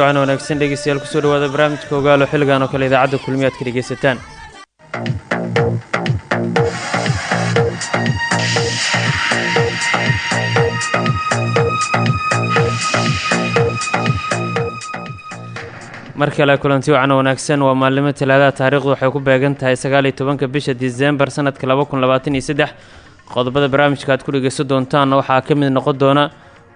waxaana wanaagsan dhegeystayaal ku soo dhawaada barnaamijka ogaalo xilligan oo kale idaacadda kulmiye aad ka dhegeysataan. Mar kale kulanti wacan wanaagsan waa maalimo talaadaha taariikhdu waxay ku beegan tahay sagaal iyo tobanka bisha disembar sanadka laba kun labaatan iyo saddex. Qodobada barnaamijka aad ku dhegeysan doontaanna waxaa ka mid noqon doona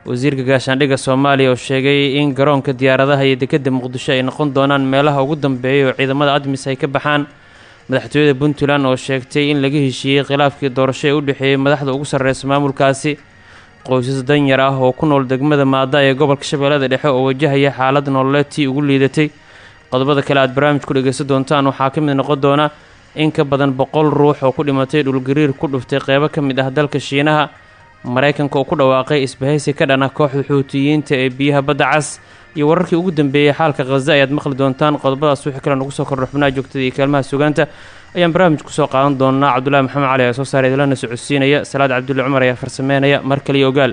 wasiirka gaashaandhigga soomaaliya oo sheegay in garoonka diyaaradaha iyo dekedda muqdisho ay noqon doonaan meelaha ugu dambeeya oo ciidamada admis ay ka baxaan. Madaxtooyada puntland oo sheegtay in laga heshiiyey khilaafkii doorasho ee u dhexeeyey madaxda ugu sarreysa maamulkaasi qoysas danyar ah oo ku nool degmada maada ee gobolka shabeellada dhexe oo wajahaya xaalad nololeed tii ugu liidatay. Qodobada kale aad barnaamij ku dhegeysan doontaan waxaa ka mid noqon doona in ka badan boqol ruux oo ku dhimatay dhulgariir ku dhuftay qeybo ka mid ah dalka shiinaha maraykanka oo ku dhawaaqay isbahaysi ka dhan ah kooxda xuutiyiinta ee biyaha badda cas iyo wararkii ugu dambeeyey xaalka khaza ayaad maqli doontaan qodobadaas wixii kale nagu soo kordho xubnaha joogtada iyo kaalmaha sugaanta ayaan barnaamij ku soo qaadan doonaa cabdullaahi maxamed cali ayaa soo saaray idilana socodsiinaya salaad cabdulle cumar ayaa farsameynaya mar kaliyo ogaal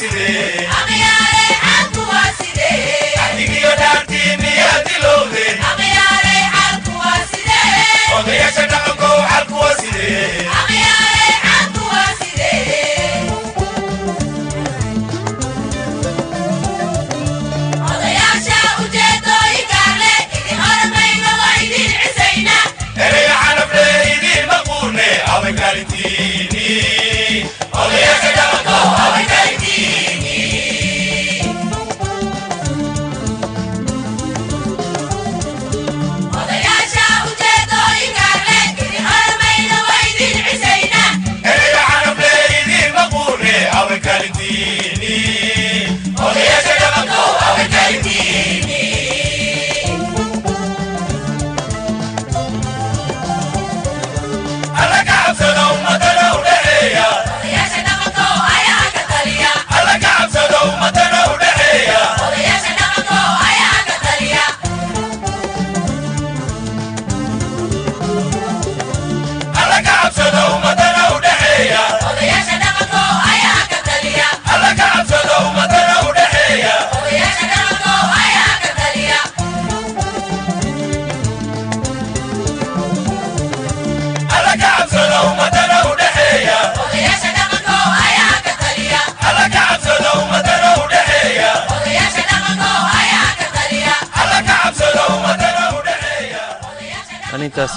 sidee. Ammayyaaree alku waa sidee. Adigiyoo daantii miyaa diloowdee. Ammayyaaree alku waa sidee. Odayaasha dhaqankoo alku waa sidee. Ammayyaaree.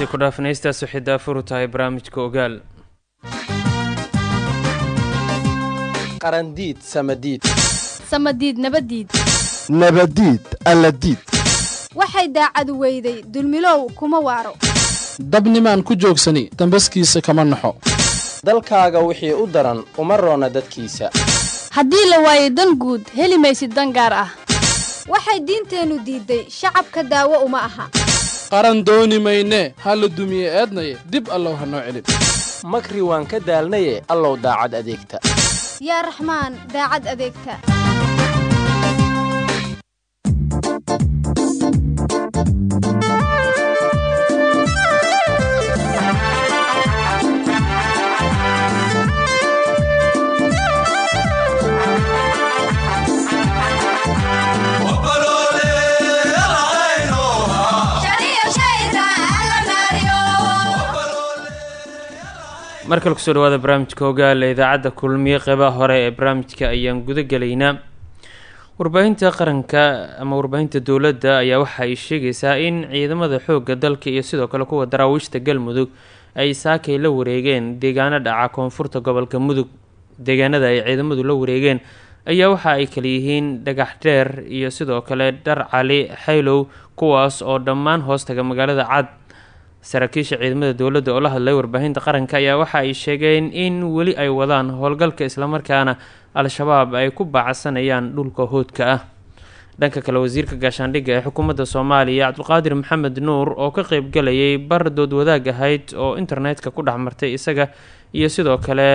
Intaasi ku dhaafanaystaas waxay daafuru tahay barnaamijka ogaal. Qarandiid samadiid. Samadiid nabadiid. Nabadiid alladiid. Waxay daacadu weyday dulmilow kuma waaro. Dabnimaan ku joogsani dambaskiisa kama naxo. Dalkaaga wixii u daran uma roona dadkiisa. Haddii la waayo dan guud heli maysid dan gaar ah. Waxay diinteennu diidday shacabka daawo uma aha qaran dooni maynee ha la dumiye eednaye dib allow ha noo celin. Makri waan ka daalnaye allow daacad adeegta. Yaa raxmaan daacad adeegta markale ku soo dhawaada barnaamijka ogaala idaacadda kulmiye qeybaha hore ee barnaamijka ayaan guda gelaynaa warbaahinta qaranka ama warbaahinta dowladda ayaa waxa ay sheegaysaa in ciidamada xoogga dalka iyo sidoo kale kuwa daraawiishta galmudug ay saakay la wareegeen deegaano dhaca koonfurta gobolka mudug. Deegaanada ay ciidamadu la wareegeen ayaa waxa ay kala yihiin dhagax dheer iyo sidoo kale dhar cali xaylow kuwaas oo dhammaan hoostaga magaalada cad saraakiisha ciidamada dowladda oo la hadlay warbaahinta qaranka ayaa waxa ay sheegeen in weli ay wadaan howlgalka islamarkaana al-shabaab ay ku baacsanayaan dhulka hoodka ah. Dhanka kale wasiirka gaashaandhigga ee xukuumadda soomaaliya cabdulqaadir maxamed nuur oo ka qeybgalayay bar dood wadaag ahayd oo internetka ku dhex martay isaga iyo sidoo kale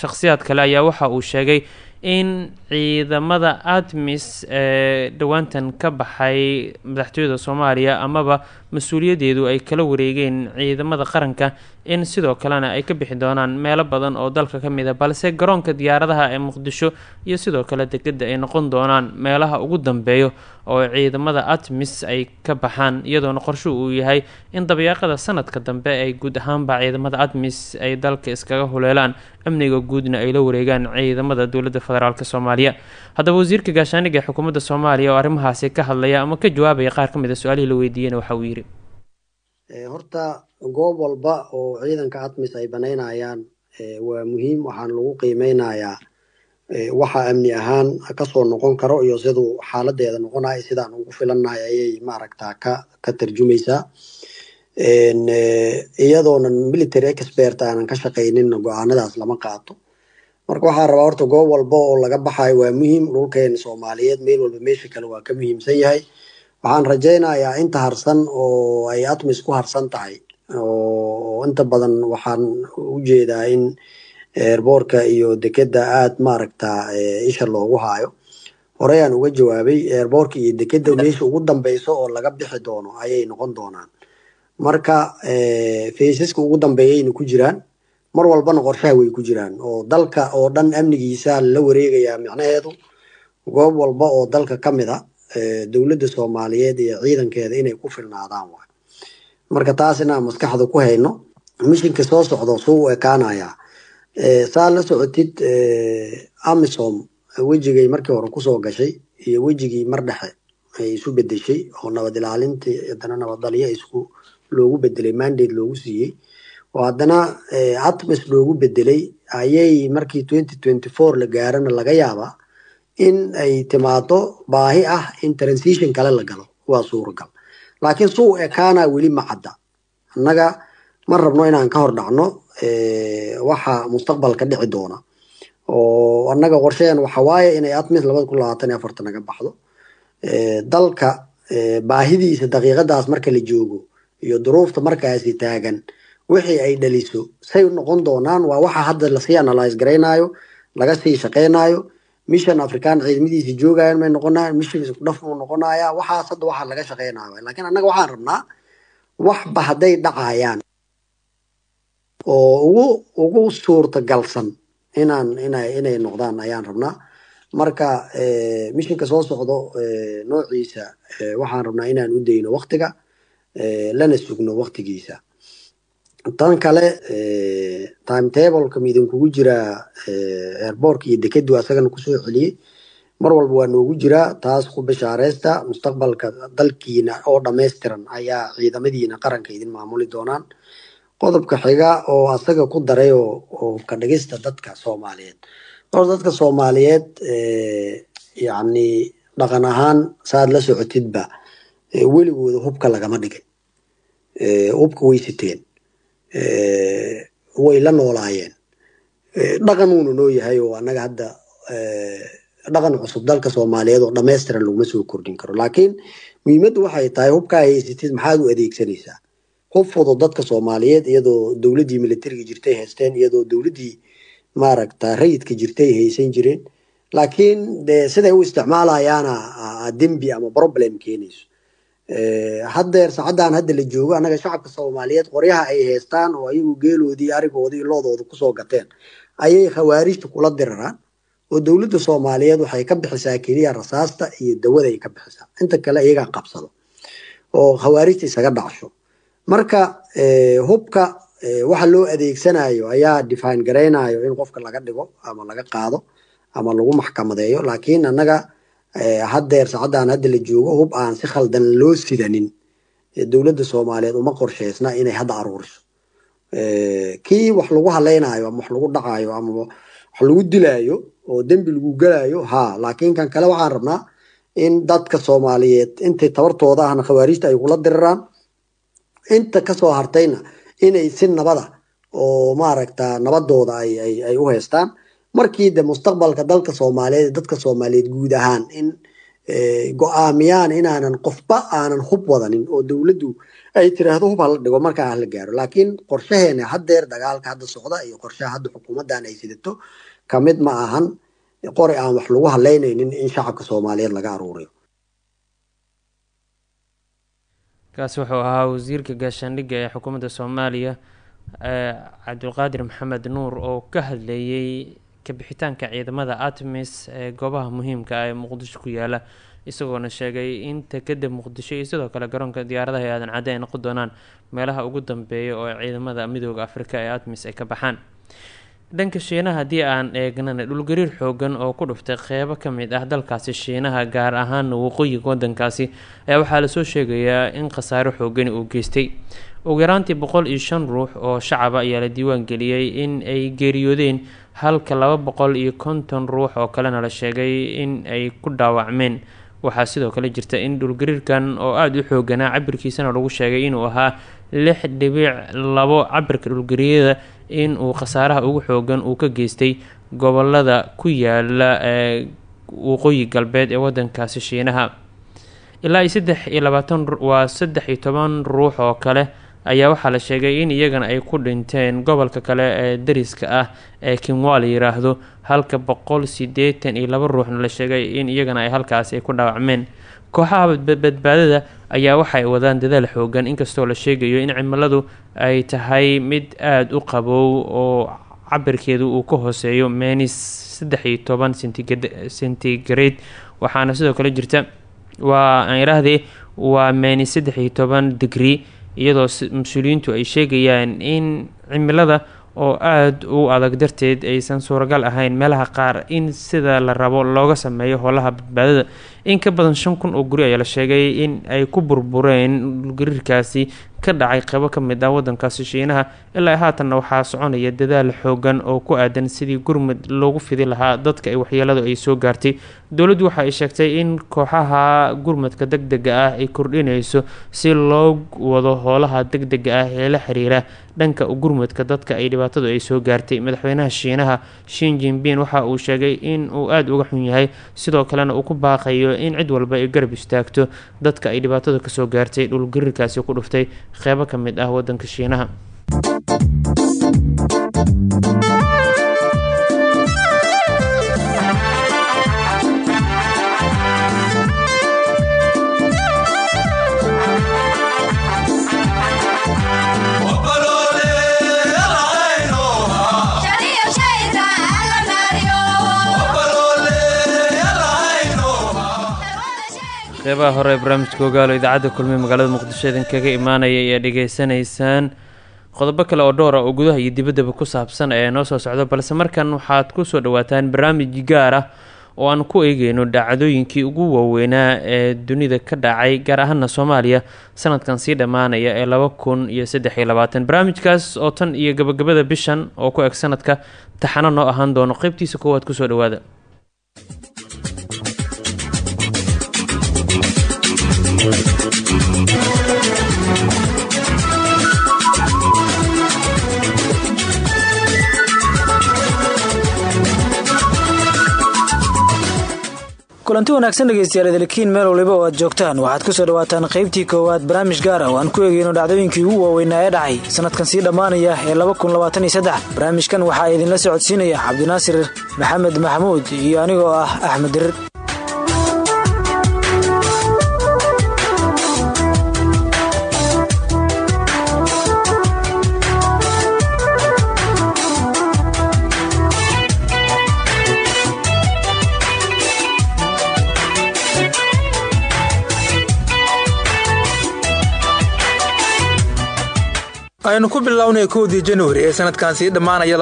shakhsiyaad kale ayaa waxa uu sheegay in ciidamada admis ee dhowaantan ka baxay madaxtooyada soomaaliya amaba mas'uuliyaddeedu ay kala wareegeen ciidamada qaranka in sidoo kalena ay ka bixi doonaan meelo badan oo dalka ka mid a balse garoonka diyaaradaha ee muqdisho iyo sidoo kale degedda ay noqon doonaan meelaha ugu dambeeyo oo ciidamada admis ay ka baxaan iyadoona qorsho uu yahay in dabayaaqada sanadka dambe ay guud ahaanba ciidamada admis ay dalka iskaga huleelaan amniga guudna ay la wareegaan ciidamada dowladda federaalk soomaaliya. Haddaba wasiirka gaashaaniga ee xukuumadda soomaaliya oo arrimahaasi ka hadlaya ama ka jawaabaya qaar ka mid a su'aalihii la weydiiyena waxa uu yidhi. Horta goob walba oo ciidanka admis ay banaynayaan waa muhiim waxaan lagu qiimeynayaa waxa amni ahaan ka soo noqon karo iyo siduu xaaladeeda noqonayo sidaan ugu filannahay ayay maaragtaa ka ka tarjumaysaa. Iyadoonan military expert aanan ka shaqaynin go'aanadaas lama qaato. Marka waxaa rabaa horta goob walba oo laga baxayo waa muhiim dhulkeena soomaaliyeed meel walba meesha kale waa ka muhiimsan yahay. Waxaan rajaynayaa inta harsan oo ay atmis ku harsan tahay oo inta badan waxaan u jeedaa in eerboorka iyo dekeda aad maaragta isha loogu haayo. Horeyaan uga jawaabay eerboorka iyo dekeda meesha ugu dambeyso oo laga bixi doono ayay noqon doonaan. Marka faysaska ugu dambeeyayna ku jiraan mar walbana qorshaha way ku jiraan oo dalka oo dhan amnigiisa la wareegayaa micnaheedu. Goob walba oo dalka ka mid a dowladda soomaaliyeed iyo ciidankeeda inay ku filnaadaan waay marka taas inaan maskaxda ku hayno mishinka soo socdo suu u ekaanayaa saa la socotid amisom wejigay markii hore ku soo gashay iyo wejigii mar dhexe ay isu bedeshay oo nabad ilaalintii haddana nabaddalyo isku loogu bedelay mandate loogu siiyey. Oo haddana atmis loogu bedelay ayay markii twenty twenty four la gaarana laga yaabaa in ay timaado baahi ah in transition kale la galo. Waa suuragal laakiin suu ekaana weli ma cadda annaga ma rabno inaan ka hor dhacno waxa mustaqbalka dhici doona. Oo annaga qorsheen waxa waaye inay atmis labada kun labaatan iyo afarta naga baxdo. Dalka baahidiisa daqiiqadaas marka la joogo iyo duruufta markaasi taagan wixii ay dhaliso say noqon doonaan waa waxa hadda la sii analyse garaynayo laga sii shaqeynayo mission african ciidamadiisa joogayaan may noqonayaan mission isku dhaf uu noqonaya waxaas hadda waxaa laga shaqeynayo laakiin annaga waxaan rabnaa waxba hadday dhacayaan oo ugu ugu suurtagalsan inaan inay inay noqdaan ayaan rabnaa marka mishinka soo socdo noociisa waxaan rabnaa inaan u dayno waktiga lana sugno waktigiisa tan kale timetableka midinkugu jira airbortka iyo dekedu asagana ku soo celiyey mar walba waa noogu jiraa taas ku bishaareysta mustaqbalka dalkiina oo dhammaystiran ayaa ciidamadiina qaranka idin maamuli doonaan. Qodobka xiga oo asaga ku daray oo ka dhigista dadka soomaaliyeed. Horta dadka soomaaliyeed yacni dhaqan ahaan saaad la socotidba weligooda hubka lagama dhigin. Hubka way siteen way la noolaayeen. Dhaqan uuna noo yahay oo annaga hadda dhaqan cusub dalka soomaaliyeed oo dhammaystiran laguma soo kordhin karo. Laakiin muhiimaddu waxay tahay hubkaa haysatid maxaad u adeegsanaysaa? Hub fudud dadka soomaaliyeed iyadoo dowladdii militariga jirtay haysteen iyadoo dowladdii maaragta rayidka jirtay haysan jireen laakiin de siday u isticmaalayaana dembi ama problem keenayso haddeer saacaddan hadda la joogo annaga shacabka soomaaliyeed qoryaha ay haystaan oo ayagu geeloodii arigoodii loodooda ku soo gateen. Ayay khawaarijta kula diraraan oo dowladda soomaaliyeed waxay ka bixisaa keliya rasaasta iyo dawaday ka bixisaa. Inta kale iyagaa qabsado oo khawaarijta isaga dhacsho marka hubka waxa loo adeegsanayo ayaa define garaynayo in qofka laga dhigo ama laga qaado ama lagu maxkamadeeyo laakiin annaga haddeer saacaddan hadda la joogo hub aan si khaldan loo sidanin. Dowladda soomaaliyeed uma qorsheysna inay hadda aruuriso. Kii wax lagu haleynayo ama wax lagu dhacayo ama wax lagu dilaayo oo dembi lagu gelayo ha laakiin kan kale waxaan rabnaa in dadka soomaaliyeed intay tabartooda ahna khawaarijta ay kula diriraan. Inta ka soo hartayna inay si nabada oo maaragta nabadooda ay u haystaan markii de mustaqbalka dalka soomaaliyeed dadka soomaaliyeed guud ahaan in go'aamiyaan inaanan qofba aanan hub wadanin oo dowladdu ay tiraahdo hub hala dhigo markaa hala gaaro. Laakiin qorshaheena haddeer dagaalka hadda socda iyo qorshaha hadda xukuumaddan ay sidato ka mid ma ahan qori aan wax lagu haleynaynin in shacabka soomaaliyeed laga aruuriyo. Kaasi wuxuu ahaa wasiirka gaashaandhigga ee xukuumadda soomaaliya cabdulqaadir maxamed nuur oo ka hadleeyey kabixitaanka ciidamada atmis ee goobaha muhiimka ah ee muqdisho ku yaalla isagoona sheegay in tekada muqdisho iyo sidoo kale garoonka diyaaradaha ee aadan cadde ay noqon doonaan meelaha ugu dambeeya oo ciidamada midooda afrika ee atmis ay ka baxaan. Dhanka shiinaha haddii aan eegnana dhulgariir xoogan oo ku dhuftay qeybo ka mid ah dalkaasi shiinaha gaar ahaana waqooyiga wadankaasi ayaa waxaa la soo sheegayaa in khasaaro xoogani uu geystay. Ugu yaraantii boqol iyo shan ruux oo shacaba ayaa la diiwaan geliyey in ay geeriyoodeen halka laba boqol iyo konton ruux oo kalena la sheegay in ay ku dhaawacmeen. Waxaa sidoo kale jirta in dhulgariirkan oo aada u xooganaa cabirkiisana lagu sheegay inuu ahaa lix dhibic labo cabirka dhulgariyada in uu khasaaraha ugu xoogan uu ka geystay gobollada ku yaalla ee waqooyi galbeed ee wadankaasi shiinaha. Ilaa iyo saddex iyo labaatan waa saddex iyo toban ruux oo kale ayaa waxaa la sheegay in iyagana ay ku dhinteen gobolka kale ee dariska ah ee kinwa yiraahdo halka boqol sideetan iyo laba ruuxna la sheegay in iyagana ay halkaasi ku dhaawacmeen. Kooxaha badbaadada ayaa waxay wadaan dadaal xoogan inkastoo la sheegayo in cimiladu ay tahay mid aada u qabow oo cabirkeedu uu ka hooseeyo menis saddex iyo toban centigrade waxaana sidoo kale jirta waa aan iraahdee waa menis saddex iyo toban degree iyadoo mas'uuliyiintu ay sheegayaan in cimilada oo aada u adag darteed aysan suuragal ahayn meelaha qaar in sida la rabo looga sameeyo howlaha badbaadada. In ka badan shan kun oo guri ayaa la sheegay in ay ku burbureen dhulgariirkaasi ka dhacay qeybo ka mid ah wadankaasi shiinaha. Ilaa haatanna waxaa soconaya dadaal xoogan oo ku aadan sidii gurmud loogu fidi lahaa dadka ay waxyeeladu ay soo gaartay. Dowladdu waxa ay sheegtay in kooxaha gurmudka deg dega ah ay kordhinayso si loo wado howlaha deg dega ah ee la xiriira dhanka gurmudka dadka ay dhibaatadu ay soo gaartay. Madaxweynaha shiinaha shin jinbin waxa uu sheegay in uu aada uga xun yahay sidoo kalena uu ku baaqayo in cid walba ay garab istaagto dadka ay dhibaatadu ka soo gaartay dhulgariirkaasi ku dhuftay qeybo ka mid ah wadanka shiinaha qeybaha hore ee barnaamijka ogaalo idaacadda kulmiye magaalada muqdisho idinkaga imaanaya ayaa dhegeysanaysaan qodobo kale oo dhowr ah oo gudaha iyo dibaddaba ku saabsan ayaa noo soo socdo balse markan waxaad ku soo dhawaataan barnaamij gaar ah oo aan ku eegeyno dhacdooyinkii ugu waaweynaa ee dunida ka dhacay gaar ahaana soomaaliya sanadkan sii dhammaanaya ee laba kun iyo saddex iyo labaatan. Barnaamijkaas oo tan iyo gabagabada bishan oo ku eg sanadka taxano noo ahaan doono qeybtiisa koowaad ku soo dhawaada kulanti wanaagsan dhegeystayaal idilkiin meel waliba oo aad joogtaan waxaad ku soo dhawaataan qaybtii koowaad barnaamij gaar ah oo aan ku eegeyno dhacdooyinkii ugu waaweynaa ee dhacay sanadkan sii dhammaanaya ee barnaamijkan waxaa idinla socodsiinaya cabdinaasir maxamed maxamuud iyo anigoo ah axmed dirir aynu ku bilownay kowdii januari ee sanadkan sii dhammaanaya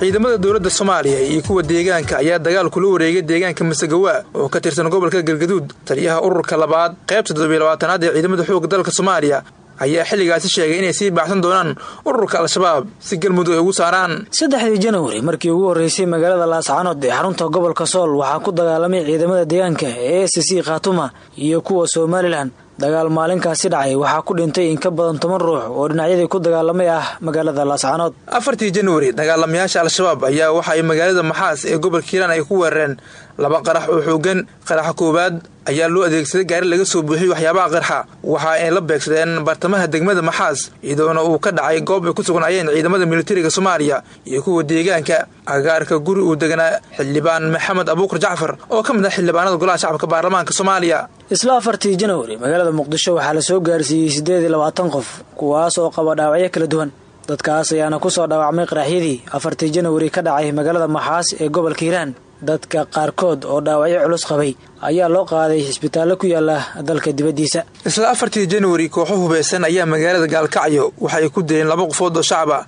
ciidamada dowladda soomaaliya iyo kuwa deegaanka ayaa dagaal kula wareegay deegaanka masagawa oo ka tirsan gobolka galgaduud taliyaha ururka labaad qaybta toddobylabaatanaad ee ciidamada xoogga dalka soomaaliya ayaa xilligaasi sheegay inay sii baaxsan doonaan ururka al-shabaab si galmudug ay ugu saaraan. Saddexdii januari markii ugu horreysay magaalada laascaanood ee xarunta gobolka sool waxaa ku dagaalamay ciidamada deegaanka ee s c khaatuma iyo kuwa somalilan dagaal maalinkaasi dhacay waxaa ku dhintay in ka badan toban ruux oo dhinacyadii ku dagaalamay ah magaalada laascaanood afartii januari dagaalamayaasha al-shabaab ayaa waxa ay magaalada maxaas ee gobolka hiiraan ay ku weerareen laba qarax oo xoogan qaraxa koowaad ayaa loo adeegsaday gaari laga soo buuxiyey waxyaabaha qarxa waxa ay la beegsadeen bartamaha degmada maxaas iyadoona uu ka dhacay goob ay ku sugnaayeen ciidamada militariga soomaaliya iyo kuwa deegaanka. Agaarka guri uu deganaa xildhibaan maxamed abuukar jacfar oo ka mid ah xildhibaanada golaha shacabka baarlamaanka soomaaliya. Isla afartii januari magaalada muqdisho waxaa la soo gaarsiiyey siddeed iyo labaatan qof kuwaas oo qaba dhaawacyo kala duwan. Dadkaas ayaana ku soo dhaawacmay qaraxyadii afartii januari ka dhacay magaalada maxaas ee gobolka hiiraan dadka qaarkood oo dhaawacyo culus qabay ayaa loo qaaday cisbitaallo ku yaalla dalka dibaddiisa. Isla afartii januari kooxo hubeysan ayaa magaalada gaalkacyo waxaay ku dileen laba qofood oo shacaba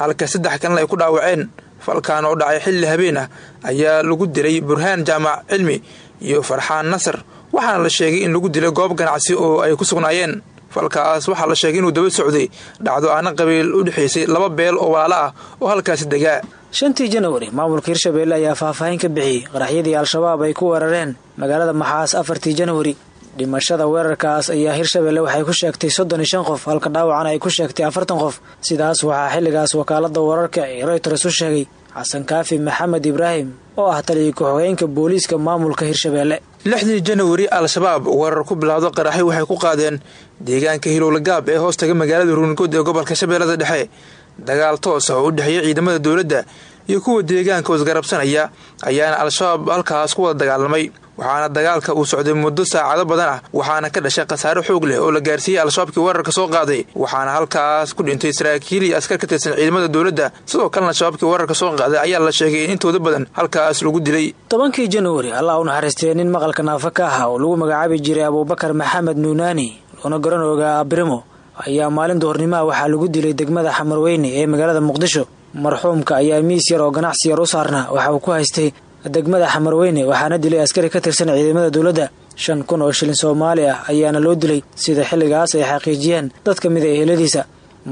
halka saddex kalena ay ku dhaawaceen. Falkan oo dhacay xilli habeen ah ayaa lagu dilay burhaan jaamac cilmi iyo farxaan nasar waxaana la sheegay in lagu dilay goob ganacsi oo ay ku sugnaayeen. Falkaas waxaa la sheegay inuu daba socday dhacdo aana qabiil u dhexaysay laba beel oo walaalo ah oo halkaasi degaa shantii januari maamulka hirshabeelle ayaa faahfaahin ka bixiyey qaraxyadii al-shabaab ay ku weerareen. Magaalada maxaas afartii januari dhimashada weerarkaas ayaa hirshabeelle waxay ku sheegtay soddon iyo shan qof halka dhaawacana ay ku sheegtay afartan qof. Sidaas waxaa xilligaas wakaalada wararka ee royters u sheegay xasan kaafi maxamed ibraahim oo ah taliya ku-xogeenka booliiska maamulka hirshabeelle lixdii januari al-shabaab weerar ku bilowda qaraxyo waxay ku qaadeen deegaanka hilowlagaab ee hoostaga magaalada ruungood ee gobolka shabeellada dhexe dagaal toos ah oo u dhexeeya ciidamada dowladda iyo kuwa deegaanka oo isgarabsanaya ayaana al-shabaab halkaas ku wada dagaalamay. Waxaana dagaalka uu socday muddo saacado badan ah waxaana ka dhashay khasaare xoog leh oo la gaarsiiyey al-shabaabkii weerarka soo qaaday. Waxaana halkaas ku dhintay saraakiil iyo askar ka tirsan ciidamada dowladda. Sidoo kalena shabaabkii weerarka soo qaaday ayaa la sheegay in intooda badan halkaas lagu dilay. Tobankii januari allah u naxariistee nin maqalka naafa ka ah oo lagu magacaabi jiray abuubakar maxamed nuunaani loona garan ogaa abirimo ayaa maalin duhurnimaha waxaa lagu dilay degmada xamarweyne ee magaalada muqdisho. Marxuumka ayaa miis yar oo ganacsi yar u saarnaa. Waxa uu ku haystay degmada xamarweyne waxaana dilay askari ka tirsan ciidamada dowladda. Shan kun oo shilin soomaali ah ayaana loo dilay sida xilligaas ay xaqiijiyeen dad ka mid a eheladiisa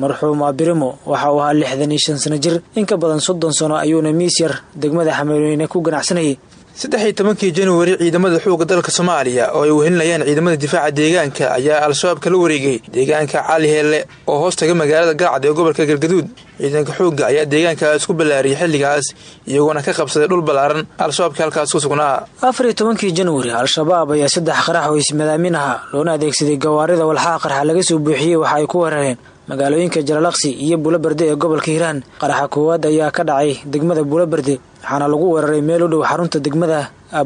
marxuum abirimo waxa uu ahaa lixdan iyo shan sano jir. In ka badan soddon sano ayuuna miis yar degmada xamarweyne ku ganacsanayay saddex iyo tobankii januari ciidamada xoogga dalka soomaaliya oo ay wehelinayaan ciidamada difaaca deegaanka ayaa al-shabaab kala wareegay. Deegaanka cali heelle oo hoos taga magaalada galcad ee gobolka galgaduud ciidanka xoogga ayaa deegaankaas ku ballaariyay xilligaas iyagoona ka qabsaday dhul ballaaran. Al-shabaabkii halkaas ku sugnaa. Afar iyo tobankii januari al-shabaab ayaa saddex qarax oo ismadaamin aha loona adeegsaday gawaarida walxaha qarxa laga soo buuxiyey waxa ay ku weerareen magaalooyinka jalalaqsi iyo buulaberde ee gobolka hiiraan. Qaraxa koowaad ayaa ka dhacay degmada buulaberde waxaana lagu weeraray meel u dhow xarunta degmada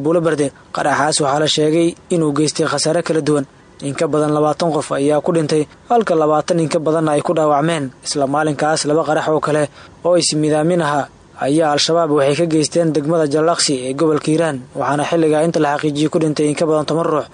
buulaberde qaraxaas waxaa la sheegay inuu geystay khasaare kala duwan. In ka badan labaatan qof ayaa ku dhintay halka labaatan in ka badanna ay ku dhaawacmeen. Isla maalinkaas laba qarax oo kale oo ismidaamin aha ayaa al-shabaab waxay ka geysteen degmada jalalaqsi ee gobolka hiiraan waxaana xilligaa inta la xaqiijiyey ku dhintay in ka badan toban ruux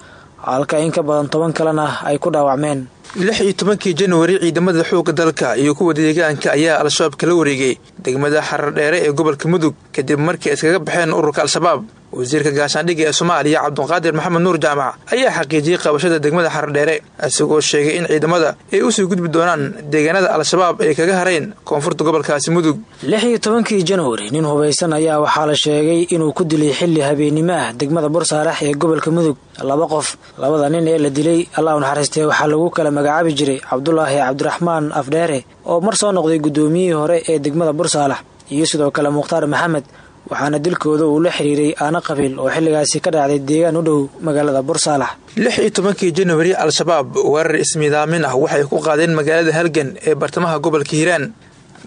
halka in ka badan toban kalena ay ku dhaawacmeen. Lix iyo tobankii januari ciidamada xoogga dalka iyo kuwa deegaanka ayaa al-shabaab kala wareegay. Degmada xarar dheere ee gobolka mudug kadib markii iskaga baxeen ururka al-shabaab wasiirka gaashaandhigga ee soomaaliya cabduqaadir maxamed nuur jaamac ayaa xaqiijiyey qabashada degmada xardheere isagoo sheegay in ciidamada ay u sii gudbi doonaan deegaanada al-shabaab ay kaga hareen koonfurta gobolkaasi mudug. Lix iyo tobankii januari nin hubaysan ayaa waxaa la sheegay inuu ku dilay xilli habeennimo degmada bursaarax ee gobolka mudug. Laba qof labada nin ee la dilay allah u naxariistee waxaa lagu kala magacaabi jiray cabdulaahi cabdiraxmaan afdheere oo mar soo noqday guddoomiyihii hore ee degmada bursaalax iyo sidoo kale mukhtaar maxamed waxaana dilkooda uu la xiriiray aana qabiil oo xilligaasi ka dhacday deegaan u dhow magaalada bursaalax lix iyo tobankii januari al-shabaab weerar ismiidaamin ah waxay ku qaadeen magaalada halgan ee bartamaha gobolka hiiraan.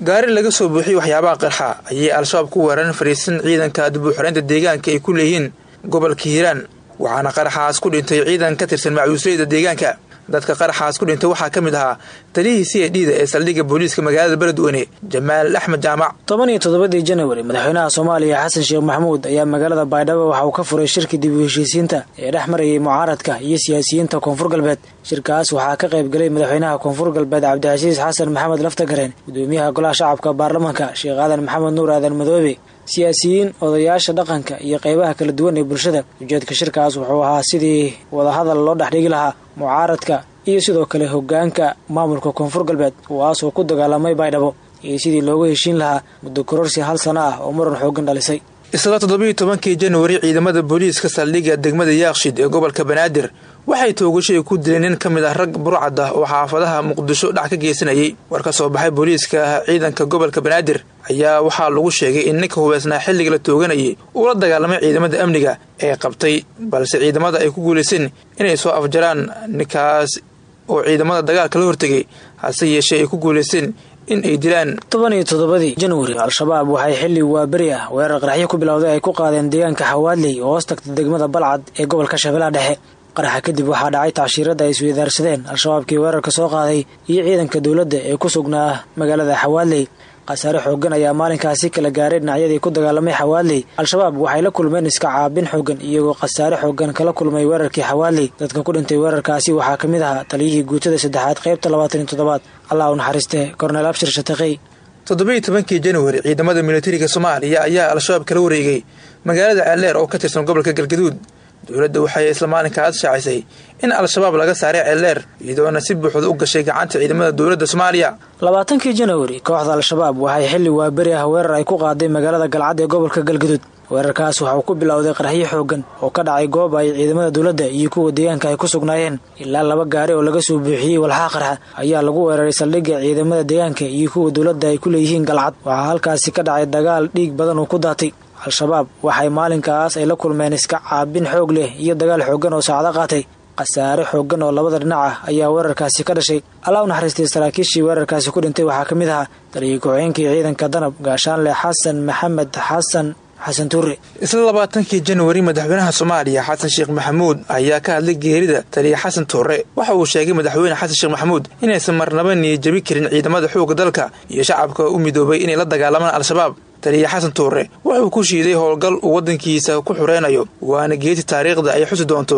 Gaari laga soo buuxiyey waxyaabaha qarxa ayay al-shabaab ku weerareen fariisin ciidanka dibuuxoreynta deegaanka ay ku leeyihiin gobolka hiiraan waxaana qaraxaas ku dhintay ciidan ka tirsan macuusleyda deegaanka dadka qaraxaas ku dhintay waxaa ka mid ahaa taliyihii c a d da ee saldhigga booliiska magaalada beledweyne jamaal axmed jaamac. Toban iyo toddobadii janawari madaxweynaha soomaaliya xasan sheekh maxamuud ayaa magaalada baydhabo waxa uu ka furay shirkii dib u heshiisiinta ee dhex marayay mucaaradka iyo siyaasiyiinta koonfur galbeed. Shirkaas waxaa ka qayb galay madaxweynaha koonfur galbeed cabdicasiis xasan maxamed laftagareen gudoomiyaha golaha shacabka baarlamaanka sheekh aadan maxamed nuur aadan madoobe siyaasiyiin odayaasha dhaqanka iyo qeybaha kala duwan ee bulshada. Ujeedka shirkaas wuxuu ahaa sidii wadahadal loo dhexdhigi lahaa mucaaradka iyo sidoo kale hogaanka maamulka koonfur galbeed kuwaasoo ku dagaalamay baydhabo iyo sidii loogu heshiin lahaa muddo kororsi hal sano ah oo muran xoogan dhalisay. Isla toddobiiyo tobankii januari ciidamada booliiska saldhigga degmada yaaqshid ee gobolka banaadir waxay toogashay ku dileen nin ka mid ah rag burcad ah oo xaafadaha muqdisho dhac ka geysanayay. War ka soo baxay booliiska ciidanka gobolka banaadir ayaa waxaa lagu sheegay in ninka hubeysnaa xilliga la tooganayay uu la dagaalamay ciidamada amniga ee qabtay balse ciidamada ay ku guulayseen inay soo afjaraan ninkaas oo ciidamada dagaalka la hortegay hase yeeshee ay ku guulaysteen in ay dilaan toban iyo toddobadii januari al-shabaab waxay xilli waaberi ah weerar qaraxyo ku bilowday ay ku qaadeen deegaanka xawaadley oo hoos tagta degmada balcad ee gobolka shabeellaha dhexe qaraxa kadib waxaa dhacay tacshiirada ay isweydaarsadeen. Al-shabaabkii weerarka soo qaaday iyo ciidanka dowladda ee ku sugnaa magaalada xawaadley khasaare xoogan ayaa maalinkaasi kala gaaray dhinacyadii ku dagaalamay xawaadley al-shabaab waxay la kulmeen iska caabin xoogan iyagoo khasaare xoogan kala kulmay weerarkii xawaadley dadka ku dhintay weerarkaasi waxaa ka mid ahaa taliyihii guutada saddexaad qaybta labaatan iyo toddobaad. Allah u naxariiste korneel abshir shataqey toddobiiyo tobankii januari ciidamada militariga soomaaliya ayaa al-shabaab kala wareegay. Magaalada ceeldheer oo ka tirsan gobolka galgaduud dowladda waxay isla maalinkaas shaacisay in al-shabaab laga saaray ceeldheer iyadoona si buuxda u gashay gacanta ciidamada dowladda soomaaliya. Labaatankii januari kooxda al-shabaab waxay xilli waaberi ah weerar ay ku qaaday magaalada galcad ee gobolka galgaduud. Weerarkaas waxa uu ku bilowday qaraxyo xoogan oo ka dhacay goob ay ciidamada dowladda iyo kuwa deegaanka ay ku sugnaayeen. Ilaa laba gaari oo laga soo buuxiyey walxaa qarxa ayaa lagu weeraray saldhigga ciidamada deegaanka iyo kuwa dowladda ay ku leeyihiin galcad. Waxaa halkaasi ka dhacay dagaal dhiig badan uu ku daatay al-shabaab waxay maalinkaas ay la kulmeen iska caabin xoog leh iyo dagaal xooggan oo saacdo qaatay. Khasaare xooggan oo labada dhinac ah ayaa weerarkaasi ka dhashay. Allah u naxariistay saraakiishii weerarkaasi ku dhintay waxaa ka mid ahaa taliya ku-xigeenkii ciidanka danab gaashaanle xasan maxamed xasan isla labaatankii januari madaxweynaha soomaaliya xasan sheekh maxamuud ayaa ka hadlay geerida taliya xasan tuure waxa uu sheegay madaxweyne xasan sheekh maxamuud inaysan marnaba niyajabi karin ciidamada xoogga dalka iyo shacabka u midoobay inay la dagaalamaan al-shabaab taliya xasan tuure wuxuu ku shiiday howlgal uu waddankiisa ku xureynayo waana geeti taariikhda ay xusi doonto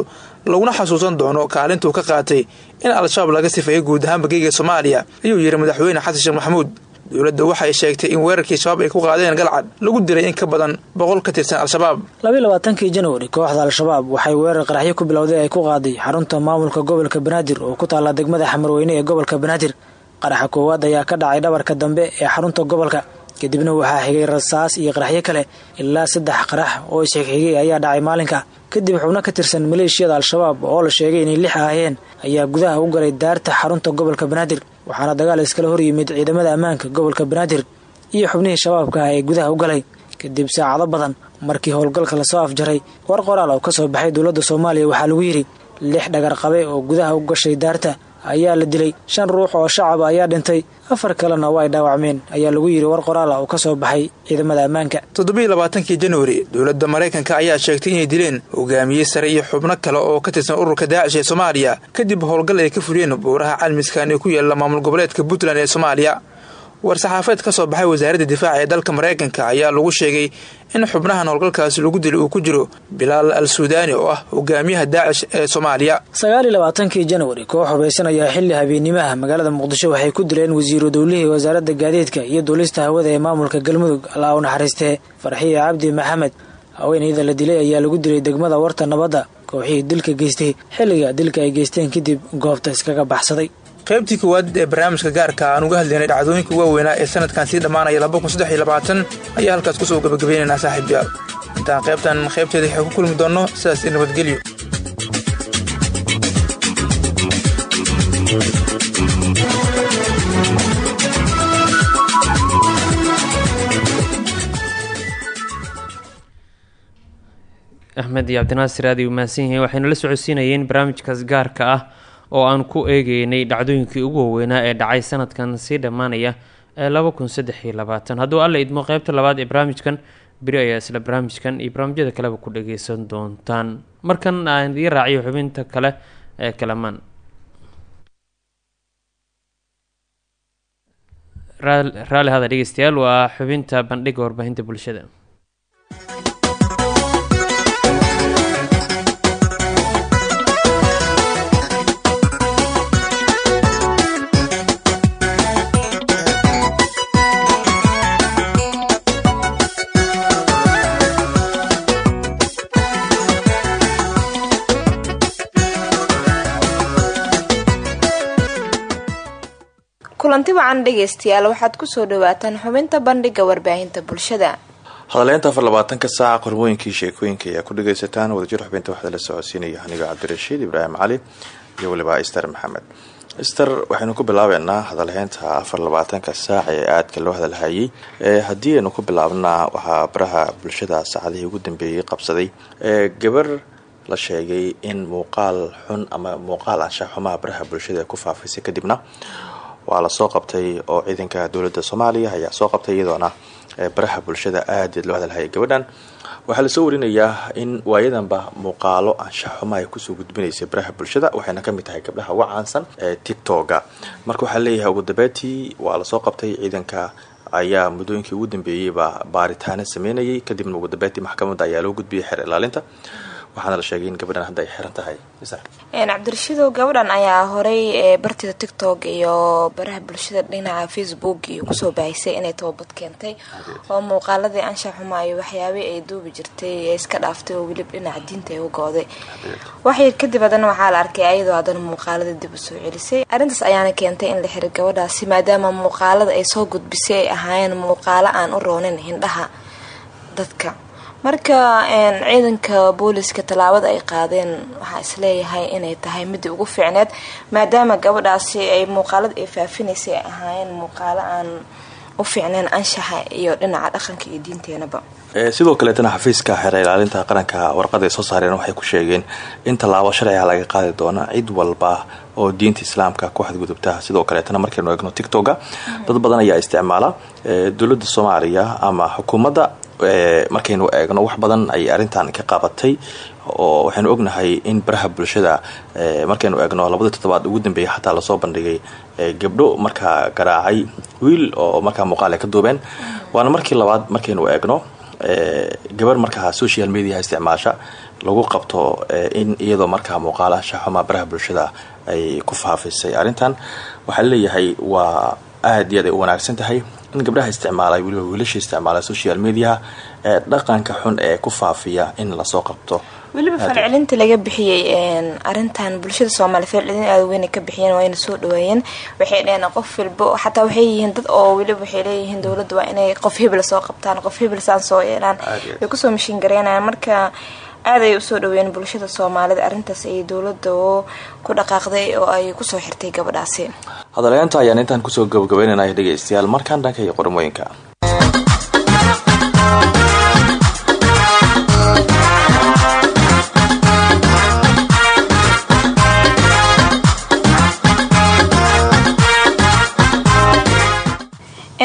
laguna xasuusan doono kaalintuu ka qaatay in al-shabaab laga sifeeyo guud ahaanba geyga soomaaliya ayuu yidhi madaxweyne xasan sheekh maxamuud. Dowladda waxay sheegtay in weerarkii shabaab ay ku qaadeen galcad lagu dilay in ka badan boqol ka tirsan al-shabaab. Labayi labaatankii januari kooxda al-shabaab waxay weerar qaraxyo ku bilowday ay ku qaaday xarunta maamulka gobolka banaadir oo ku taalla degmada xamarweyne ee gobolka banaadir. Qaraxa koowaad ayaa ka dhacay dhabarka dambe ee xarunta gobolka kadibna waxaa xigay rasaas iyo qaraxyo kale ilaa saddex qarax oo isxigxigay ayaa dhacay maalinka. Kadib xubno ka tirsan maleeshiyada al-shabaab oo la sheegay inay lix ahayeen ayaa gudaha u galay daarta xarunta gobolka banaadir waxaana dagaal iskala hor yimid ciidamada ammaanka gobolka banaadir iyo xubnihii shabaabka ah ee gudaha u galay. Kadib saacado badan markii howlgalka la soo afjaray war qoraal oo ka soo baxay dowladda soomaaliya waxaa lagu yidhi lix dhagar qabe oo gudaha u gashay daarta ayaa la dilay. Shan ruux oo shacaba ayaa dhintay. Afar kalena waa ay dhaawacmeen ayaa lagu yidhi war qoraala oo ka soo baxay ciidamada ammaanka. Toddobiiyo labaatankii januari dowladda maraykanka ayaa sheegtay inay dileen hogaamiye sare iyo xubno kale oo ka tirsan ururka daacish ee soomaaliya. Kadib howlgal ay ka fuliyeen buuraha calmiskan ee ku yaalla maamul goboleedka puntland ee soomaaliya war-saxaafeed ka soo baxay wasaaradda difaaca ee dalka maraykanka ayaa lagu sheegay in xubnahan howlgalkaasi lagu dilay uu ku jiro bilaal al suudaani oo ah hogaamiyaha daacish ee soomaaliya. Sagaal iyo labaatankii januari koox hubaysan ayaa xilli habeenimaha magaalada muqdisho waxay ku dileen wasiiru dowlihii wasaaradda gaadiidka iyo duulista hawada ee maamulka galmudug allah u naxariistee farxiye cabdi maxamed haweeneyda la dilay ayaa lagu dilay degmada warta nabadda kooxihii dilka geystay xilliga dilka ay geysteen kadib goobta iskaga baxsaday qaybtii koowaad ee barnaamijka gaarka aan uga hadlaynay dhacdooyinka waaweynaa ee sanadkan sii dhammaanaya ayaa halkaas ku soo gabagabaynaynaa saaxiibyaal intaan qaybtan qaybteeda waxay ku kulmi doonno sidaas i nabadgelyo. Axmed iyo cabdinaasir aad ay umahadsan yihiin waxaynu la socodsiinayeen barnaamijkaas gaarka ah oo aan ku eegeynay dhacdooyinkii ugu waaweynaa ee dhacay sanadkan sii dhammaanaya ee laba kun saddex iyo labaatan. Hadduu alla idmo qeybta labaad ee barnaamijkan beri ayaa isla barnaamijkan iyo barnaamijyada kaleba ku dhageysan doontaan. Markan aan idiin raaciyo xubinta kale ee kalamaan. Raalli hada dhegeystayaal waa xubinta bandhiga warbaahinta bulshada kulanti wacan dhegaystayaal waxaad ku soo dhawaataan xubinta bandhiga warbaahinta bulshada. Hadaleynta afar labaatanka saaca qormooyinkii sheekooyinka ayaa ku dhagaysataan. Wadajir xubinta waxaa la socodsiinaya aniga cabdirashiid ibraahim cali iyo weliba ister maxamed. Ister waxaynu ku bilaabeynaa hadalheynta afar labaatanka saac ee aadka loo hadalhayay. Haddii aynu ku bilaabnaa waxaa baraha bulshada saacadihii ugu dambeeyey qabsaday. Gabar la sheegay in muuqaal xun ama muuqaal anshax xumaha baraha bulshada ee ku faafisay kadibna waa la soo qabtay oo ciidanka dowladda soomaaliya ayaa soo qabtay iyadoona baraha bulshada aada loo hadalhayay gabadhan. Waxaa la soo warinayaa in waayadanba muuqaalo anshax xuma ay ku soo gudbinaysay baraha bulshada waxayna ka mid tahay gabdhaha uga caansan ee tictoga marka waxaa leeyahay ugu dambeetii waa la soo qabtay ciidanka ayaa muddooyinkii ugu dambeeyeyba baaritaano sameynayay. Kadibna ugu dambeetii maxkamadda ayaa loo gudbiyay xeer ilaalinta waxaana la sheegay in gabadhan hadda ay xiran tahay. Cabdirashidow gabadhan ayaa horay ee bartida tictok iyo baraha bulshada dhinaca facebook iyo ku soo baahisay inay toobad keentay. Oo muuqaaladii anshax xuma iyo ay duubi jirtay ee iska dhaaftay oo weliba dhinaca diinta ay u gooday waxyar kadib haddana waxaa la arkay ayadoo haddana muuqaalada dib u soo celisay. Arrintaas ayaana keentay in la xiro gabadhaasi maadaama muuqaalada ay soo gudbisay ay ahaayeen muuqaalo aan u roonin hindhaha dadka marka ciidanka booliska tallaabada ay qaadeen waxaa is leeyahay inay tahay midii ugu fiicneed maadaama gabadhaasi ay muuqaalada ay faafinaysay ay ahaayeen muuqaalo aan u fiicneyn anshaxa iyo dhinaca dhaqanka iyo diinteenaba sidoo kaleetana xafiiska xeer ilaalinta qaranka warqada ay soo saareen waxay ku sheegeen in tallaabo sharciga laga qaadi doono cid walba oo diinta islaamka ku xadgudubta. Sidoo kaleetana markaynu eegno tictoga dad badan ayaa isticmaala dowladda soomaaliya ama xukuumadda markaynu eegno wax badan ayay arrintan ka qabatay oo waxaynu ognahay in baraha bulshada markaynu eegno labadii toddobaad ugu dambeeyay xataa la soo bandhigay gabdho markaa garaacay wiil oo markaa muuqaal ay ka duubeen. Waana markii labaad markaynu eegno gabar markaa social mediaha isticmaasha lagu qabto in iyadoo markaa muuqaala shaxuma baraha bulshada ay ku faafisay arrintan. Waxaa leeyahay waa aad iyo aad ay u wanaagsan tahay in gabdhaha isticmaalay weliba wiilasha isticmaala social mediaha ee dhaqanka xun ee ku faafiya in la soo qabto. Weliba falcelinta laga bixiyey arintan bulshada soomaaliya falcelin aada weyn ka bixiyeen waa ina soo dhaweeyeen. Waxay dheheen qof walbo xataa waxay yihiin dad oo weliba waxay leeyihiin dowladda waa inay qof hebel soo qabtaan qof hebel saan soo yeelaan. Way ku soo mashiin gareynayaan. Marka aad ay u soo dhaweeyeen bulshada soomaalida arrintaas ay dowladda ku dhaqaaqday oo ay ku soo xirtay gabadhaasi. Hadaleynta ayaan intaan ku soo gabagabeynanay dhegaystayaal markaan dhanka iyo qormooyinka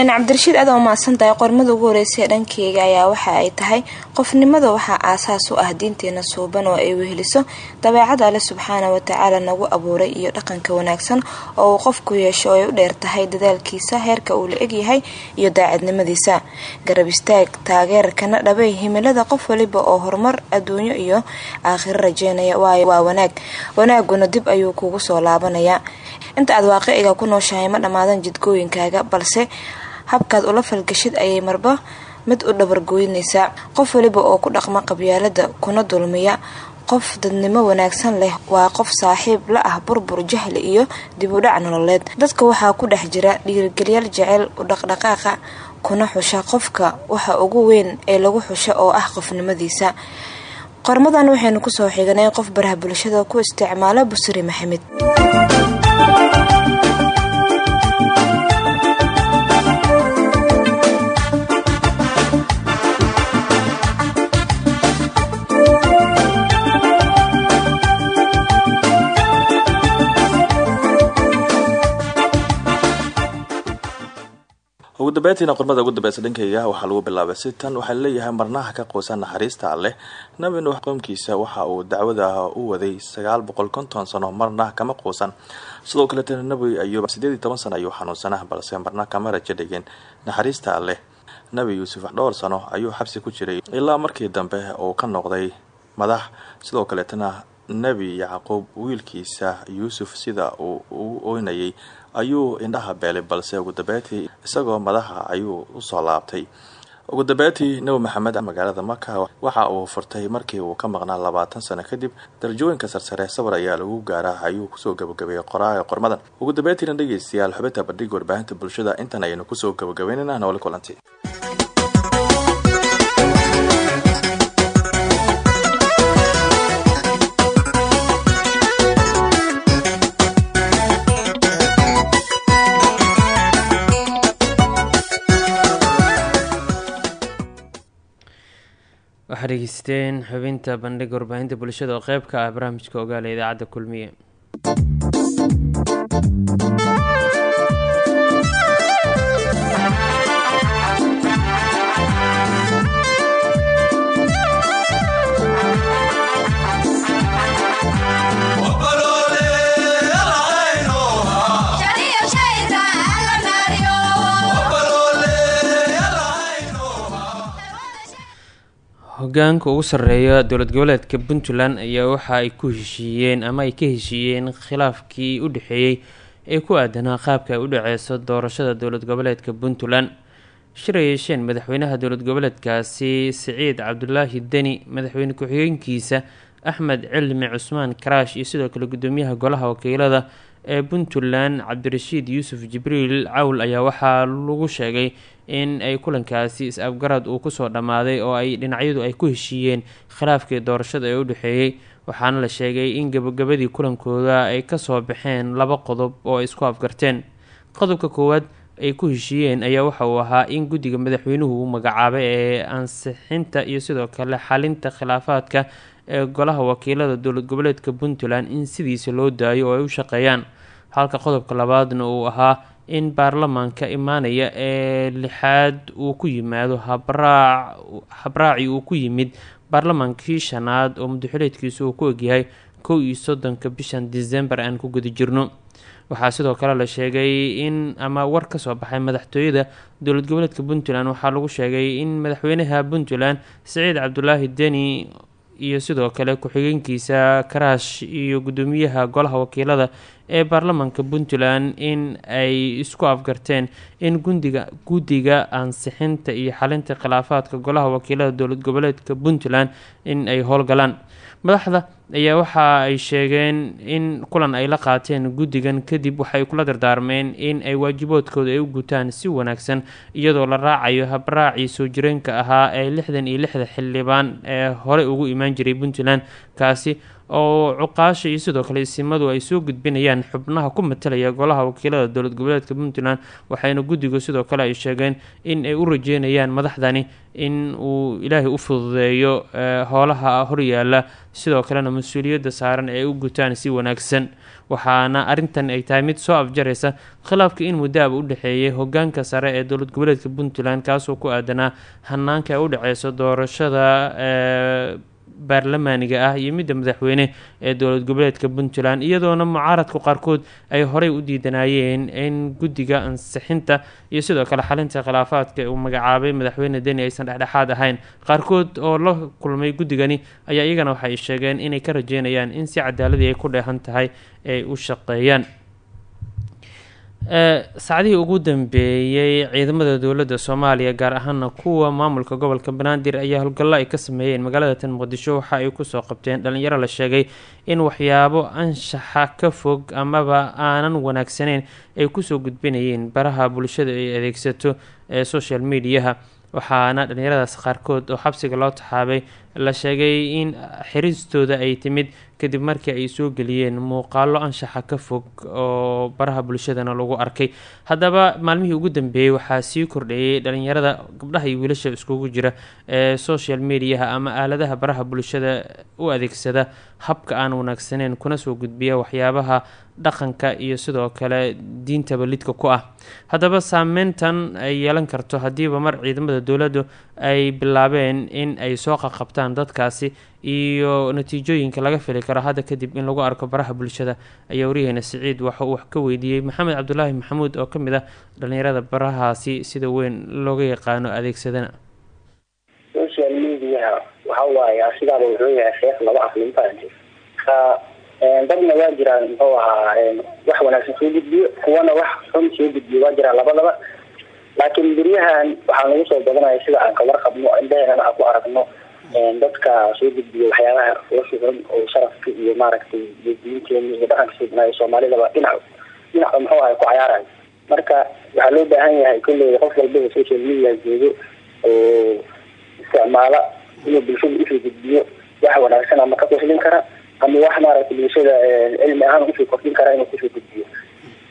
cabdirashiid aad oo mahadsan tahay qormada ugu horeysa ee dhankeyga ayaa waxa ay tahay qofnimada waxaa aasaas u ah diinteena suuban oo ay weheliso. Dabeecada alle subxaana watacaala nagu abuuray iyo dhaqanka wanaagsan oo uu qofku yeesho ay u dheer tahay dadaalkiisa heerka uu la egyahay iyo daacadnimadiisa. Garab istaag taageer kana dhabay himilada qof waliba oo horumar adduunyo iyo aakhiro rajeynaya waayo waa wanaag. Wanaaguna dib ayuu kugu soo laabanayaa inta aad waaqiciga ku nooshahay ma dhammaadan jidgooyinkaaga balse habkaad ula falgashid ayay marba mid u dhabargoynaysa qof waliba oo ku dhaqma qabyaalada kuna dulmiya. Qof dadnimo wanaagsan leh waa qof saaxiib la ah burbur jahli iyo dib u dhac nololeed. Dadka waxaa ku dhex jira dhiirigelyaal jecel u dhaqdhaqaaqa kuna xusha qofka waxa ugu weyn ee lagu xusho oo ah qofnimadiisa. Qormadan waxaynu ku soo xiganay qof baraha bulshada ku isticmaala busri maxamed dambeyntiina qormada ugu dambeysa dhankayga waxaa lagu bilaabay si tan waxaa leeyahay marnaha ka quusan naxariista alleh nabi nuux qoomkiisa waxa uu dacwada u waday sagaal boqol konton sano marna kama quusan. Sidoo kaleetana nabi ayuub sideed iyo toban sano ayuu xanuunsanaa balse marna kama rajo dhigin naxariista alleh nabi yuusuf dhowr sano ayuu xabsi ku jiray ilaa markii dambe uu ka noqday madax. Sidoo kaleetana nebi yacquub wiilkiisa yuusuf sida uu u oynayay ayuu indhaha beelay balse ugu dambeyntii isagoo madaxa ayuu u soo laabtay. Ugu dambeyntii nebi maxamed magaalada maka waxa uu furtay markii uu ka maqnaa labaatan sano kadib darajooyinka sarsare sabar ayaa lagu gaaraa ayuu ku soo gabagabeeyey qoraaga qormadan. Ugu dambeyntiina dhegeystayaal xubinta bandhiga warbaahinta bulshada intan ayaynu ku soo gabagabeynana nooli kulanti waxaad dhegeysteen xubinta bandhiga warbaahinta bulshada oo qeyb ka ah barnaamijka ogaala idaacadda kulmiye hogaanka ugu sarreeya dowlad goboleedka puntland ayaa waxa ay ku heshiiyeen ama ay ka heshiiyeen khilaafkii u dhexeeyey ee ku aadanaa qaabka ay u dhaceyso doorashada dowlad goboleedka puntland. Shir yeesheen madaxweynaha dowlad goboleedkaasi siciid cabdulaahi deni madaxweyne ku-xigeenkiisa axmed cilmi cusmaan karaash iyo sidoo kale gudoomiyaha golaha wakiilada ee puntland cabdirashiid yuusuf jibriil cawl ayaa waxaa lagu sheegay in ay kulankaasi is-afgarad uu ku soo dhammaaday oo ay dhinacyadu ay ku heshiiyeen khilaafkii doorashada ee u dhexeeyey. Waxaana la sheegay in gabagabadii kulankooda ay ka soo baxeen laba qodob oo ay isku afgarteen. Qodobka koowaad ay ku heshiiyeen ayaa waxa uu ahaa in guddiga madaxweynuhu magacaabay ee ansixinta iyo sidoo kale xalinta khilaafaadka ee golaha wakiilada dowlad goboleedka puntland in sidiisa loo daayo oo ay u shaqeeyaan. Halka qodobka labaadna uu ahaa in baarlamaanka imaanaya ee lixaad uu ku yimaado habraac habraacii uu ku yimid baarlamaankii shanaad oo muddaxileedkiisu uu ku egyahay kow iyo soddonka bishan december aan ku guda jirno. Waxaa sidoo kale la sheegay in ama war ka soo baxay madaxtooyada dowlad goboleedka puntland. Waxaa lagu sheegay in madaxweynaha puntland siciid cabdulaahi deni iyo sidoo kale ku-xigeenkiisa karaash iyo gudoomiyaha golaha wakiilada ee baarlamaanka puntland in ay isku afgarteen in gundiga guddiga ansixinta iyo xalinta khilaafaadka golaha wakiilada dowlad goboleedka puntland in ay howlgalaan madaxda ayaa waxa ay sheegeen in kulan ay la qaateen guddigan kadib waxay kula dardaarmeen in ay waajiboodkooda ay u gutaan si wanaagsan iyadoo la raacayo habraacii soo jireenka ahaa ee lixdan iyo lixda xildhibaan ee horey ugu imaan jiray puntland kaasi oo cuqaasha iyo sidoo kale isimadu ay soo gudbinayaan xubnaha ku matalaya golaha wakiilada dowlad goboleedka puntland waxayna guddigu sidoo kale ay sheegeen in ay u rajeynayaan madaxdani in uu ilaahay u fududeeyo howlaha horyaala sidoo kalena mas'uuliyadda saaran ay u gutaan si wanaagsan. Waxaana arrintan ay tahay mid soo afjaraysa khilaafka in muddaaba u dhexeeyay hogaanka sare ee dowlad goboleedka puntland kaasoo ku aadanaa hanaanka ay u dhexeyso doorashada baarlamaaniga ah iyo midda madaxweyne ee dowlad goboleedka puntland iyadoona mucaaradku qaarkood ay horey u diidanayeen in guddiga ansixinta iyo sidoo kale xalinta khilaafaadka uu magacaabay madaxweyne deni aysan dhexdhexaad ahayn. Qaarkood oo la kulmay guddigani ayaa iyagana waxay sheegeen inay ka rajeynayaan in si cadaaladii ay ku dheehan tahay ay u shaqeeyaan saacdihii ugu dambeeyey ciidamada dowladda soomaaliya gaar ahaana kuwa maamulka gobolka banaadir ayaa howlgallo ay ka sameeyeen magaalada tan muqdisho waxa ay ku soo qabteen dhalinyaro la sheegay in waxyaabo anshaxa ka fog amaba aanan wanaagsaneyn ay ku soo gudbinayeen baraha bulshada ay adeegsato ee social mediaha. Waxaana dhalinyaradaas qaarkood oo xabsiga loo taxaabay la sheegay in xiristooda ay timid kadib markii ay soo geliyeen muuqaalo anshaxa ka fog oo baraha bulshadana lagu arkay. Haddaba maalmihii ugu dambeeyey waxaa sii kordheeyay dhalinyarada gabdhaha iyo wiilasha iskugu jira ee social mediaha ama aaladaha baraha bulshada u adeegsada habka aan wanaagsaneyn kuna soo gudbiya waxyaabaha dhaqanka iyo sidoo kale diintaba lidka ku ah. Haddaba saameyntan ay yeelan karto haddiiba mar ciidamada dowladdu ay bilaabeen in ay soo qaqabtaan dadkaasi iyo natiijooyinka laga fili karo. Hadda kadib in lagu arko baraha bulshada ayaa waryaheena siciid waxa uu wax ka weydiiyey maxamed cabdulaahi maxamuud oo ka mid ah dhalinyarada barahaasi sida weyn looga yaqaano adeegsadana social mediaha waxa waaye asigaaba wuxuu yahay sheekh laba aqlinfaanti dadna waa jiraan muxuu ahaa wax wanaagsan soo gudbiyo kuwana wax xun soo gudbiyo waa jiraan labadaba laakiin beryahan waxaa nagu soo badanaya sida aan ka warqabno indhaheenana aan ku aragno dadka soo gudbiyo waxyaabaha wasuxun oo sharafka iyo maaragtay iyo diinteena iyo dhaqanka suubnaayo soomaalidaba dhinac dhinac muxuu ahay ku cayaarayo marka waxaa loo baahan yahay kolleyda qof walbaba social media joogo oo isticmaala inuu bulshada u soo gudbiyo wax wanaagsan ama ka qoslin kara ama wax maaragtay bulshada cilmi ahaan u soo kordhin kara inuu ku soo gudbiyo.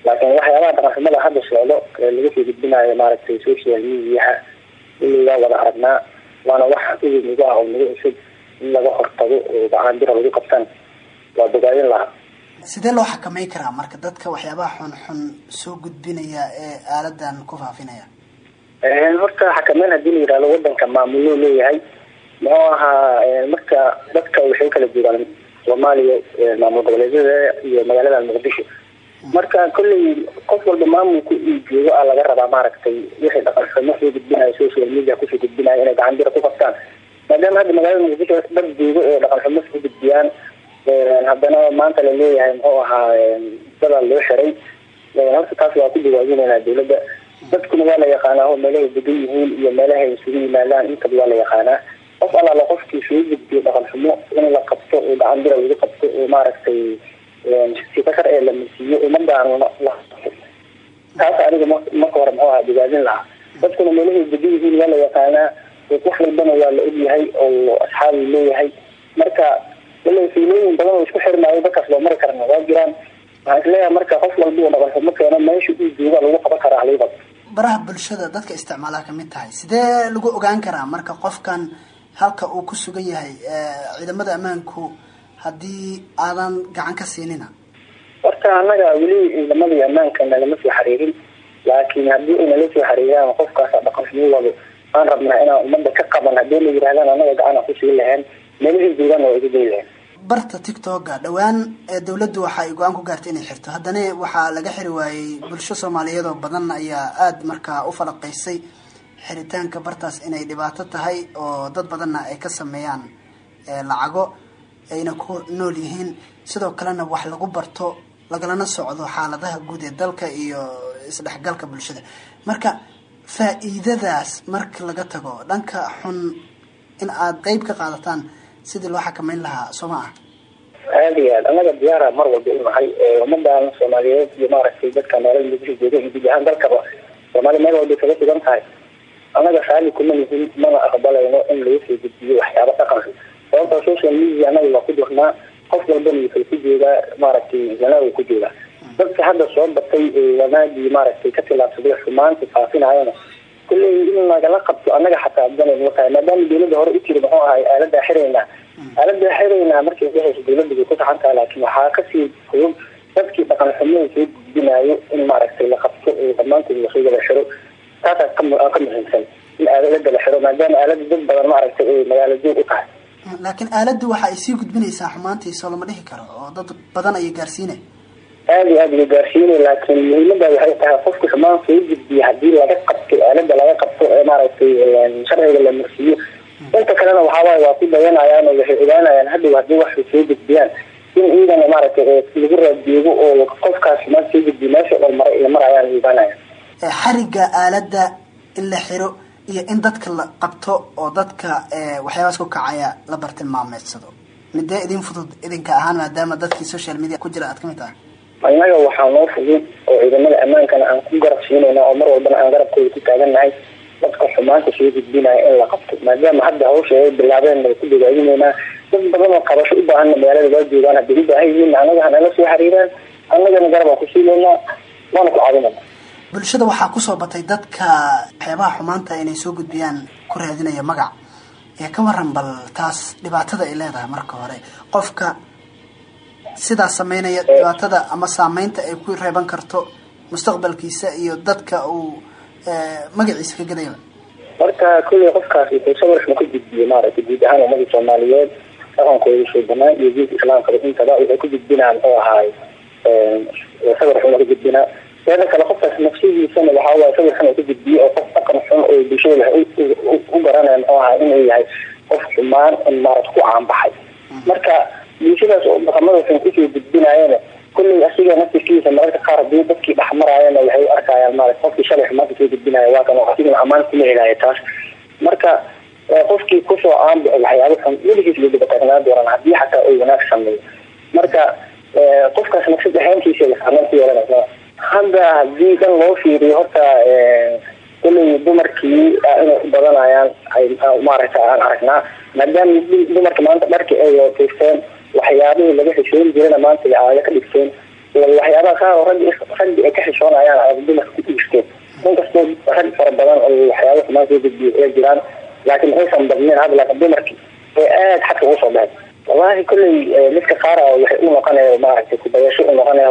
Laakiin waxyaabaha dhaqanxumada hadda socdo ee laga soo gudbinayo maaragtay social mediaha illigaa wada aragnaa waana wax nagu ah oo nagu cusub in laga hortago oo gacan bira lagu qabtaan. Waa bogaadin lahaa. Sidee loo xakamay karaa marka dadka waxyaabaha xun xun soo gudbinaya ee aaladan ku faafinaya? Horta xakameyn haddii la yihahdo wadanka maamuluu leeyahay muxuu ahaa marka dadka waxay kala joogaan soomaaliya maamul goboleedyada iyo magaalada muqdisho. Marka kolley qof walba maamulka uu joogo a laga rabaa maaragtay wixii dhaqan xumo soo gudbinayo social media ku soo gudbinayo inay gacan bira ku qabtaan. Maadaama hadda magaalada muqdisho dad joogo oo dhaqan xumo soo gudbiyaan haddana maanta la leeyahay muxuu ahaa dadaa loo xiray. Horta taas waa ku dawaajinaynaa dawladda dadkuna waa la yaqaanaa oo meelahay degan yihiin iyo meelahay isugu yimaadaan intaba waa la yaqaanaa qof alaala qofkii soo gudbiyo dhaqan xumo in la qabto oo gacan bira lagu qabto oo maaragtay sifa shar ee la masiiyo umadaan taas aniga marka hore muxuu ahaa bogaadin lahaa dadkuna meelahay degan yihiin waa la yaqaanaa wax walbana waa la ogyahay oo asxaabi leeyahay marka wala fiilooyin badan oo isku xirmaayo dadkaas loo mari karna waa jiraan waxaan is leeyahay marka qof walba uu dhaqan xumo keeno meesha uu jooga lagu qaban karaa haliga baraha bulshada dadka isticmaalaa ka mid tahay sidee lagu ogaan karaa marka qofkan halka uu ku sugan yahay ciidamada ammaanku haddii aadan gacan ka siinina? Horta annaga weli ciidamadii ammaanka nagama soo xariirin laakiin haddii ay nala soo xariiraan qofkaasa dhaqan xumo wado aan rabnaa inaan umada ka qaban haddii la yidhahdaan annaga gacan ku sii lahayn meelihii joogaan waa iga day lahayn barta tictoka dhowaan dawladdu waxa ay go'aan ku gaartay inay xirto. Haddana waxaa laga xiri waayey bulsho soomaaliyeed oo badan ayaa aada markaa u falaqaysay xiritaanka bartaas inay dhibaato tahay oo dad badanna ay ka sameeyaan lacago ayna ku nool yihiin. Sidoo kalena wax lagu barto lagalana socdo xaaladaha guud ee dalka iyo isdhexgalka bulshada. Marka faa-iidadaas marka laga tago dhanka xun in aada qeyb ka qaadataan sidii loo xakameyn lahaa soo ma ah aada iyo aad annaga diyaara mar walba u nahay ummadan soomaaliyeed iyo maaragtay dadka nolol iyo guud ahaan dalkaba soomaaliya meel walbay kaga sugan tahay annaga raali kuma nihin mana aqbalayno in lagu soo gudbiyo waxyaaba dhaqanka. Sababta social media annaga waa ku jirnaa qof walbana wuxuu ku joogaa maaragtay wanaa uu ku joogaa dadka hadda soo batay wanaagii maaragtay ka tilaabsaday xumaanta faafinayana kulley in nagala qabto annaga xataa danaynu tahay maadaama dawladda hore u jiri muxuu ahay aaladaa xiraynaa aaladaa xiraynaa markay dhehayso dawladda bay ku taxan tahay laakiin waxaa ka sii fudud dadkii dhaqan xumada soo gudbinayo in maaragtay la qabto oo dhammaantood la soo xiro taasaa ka muhiimsan in aalada la xiro maadaama aalada dad badan maaragtay ay magaalo joog u tahay. Laakiin aaladdu waxa ay sii gudbinaysaa xumaantiisoo lama dhihi karo oo dad badan ayay gaarsiinay aada iyo aada way gaarsiinay laakiin muhiimada waxay tahay qofka xumaan soo gudbiya haddii laga qabto aalada laga qabto ee maaragtay sharciga la marsiiyo inta kalena waxawaaye waa ku dayanayaan oo waxay ogaanayaan hadhow haddii wax soo gudbiyaan. In iyagana maaragtay lagu raadjoogo oo qofkaas maanta soo gudbiyo meesha dhan marayaan iibaanaya xariga aaladda in la xiro iyo in dadka la qabto oo dadka waxyaabaas ku kacaya la bartilmaameedsado. Midee idin fudud idinka ahaan maadaama dadkii social media ku jira aad ka mid tahay. Annaga waxaa noo fudud oo ciidamada ammaankana aan ku garab siinayna oo mar walbana aan garabkooda ku taagannahay dadka xumaanta soo gudbinaya in la qabto. Maadaama hadda hawsha ay bilaabeen ku dadaadinaynaa dad badan oo qabasho u baahanna magaalada waa joogaan hadday u baahan yihiin annaga hanala soo xiriiraan annagana garab aan ku siinaynaa waana ku caawinayna bulshada waxaa ku soo batay dadka waxyaabaha xumaanta inay soo gudbiyaan ku raadinaya magac ee ka waran bal taas dhibaatada ay leedahay marka hore. Qofka sidaas sameynaya dhibaatada ama saameynta ay ku reeban karto mustaqbalkiisa iyo dadka uu magaciisa ka gadayba marka kulley qofkaas wuxuu sawir xuma ka gudbiyey maaragtay guud ahaan ummadda soomaaliyeed dhaqankooda soo banaan iyo diinka islaamkaba intaba waxay ku gudbinaan oo ahaay sawir xuma ka gudbinaa teeda kale qofkaas nafsidiisana waxaa waaye sawir xun oo ka gudbiye oo qof dhaqan xun oo bulshada u garanaya muxuu ahaa inuu yahay qof xumaan maarata ku caanbaxay. Marka bulshadaas oo dhaqamada xun ku soo gudbinaayana kulley asiga naftirkiisa mararka qaar haddii dadkii dhex maraayana waxay u arkayaan maarata qofkii shalay xumaanta soo gudbinaya waa kan oo asigana ammaan kuma helaya taas. Marka qofkii ku soo aanbaxo waxyaabo xun weligiis way dhibataagnaan doonaan haddii xataa uu wanaag sameeyo. Marka qofkaas nafsad ahaantiisa saameyn ku yeelanaysa hadda haddii dhan loo fiiriyo horta kulley dumarkii inay u badanayaan ay maaragta aan aragnaa maadaama dumarka maanta dharki ay wateysteen waxyaabihii laga xishoon jirana maanta aaya ka dhigteen waxyaabaha qaar oo raggi ay ka xishoonayaan ay dumarka ku dhigteen inkastoo rag fara badan oo waxyaaba xumaan soo gudbiyo ay jiraan laakiin aysan badneen hadda laakiin dumarkii ee aada xadka ugu soo baxay wallahi kulley midka qaar waxay u noqonaya maaragtay kubayasho u noqonaya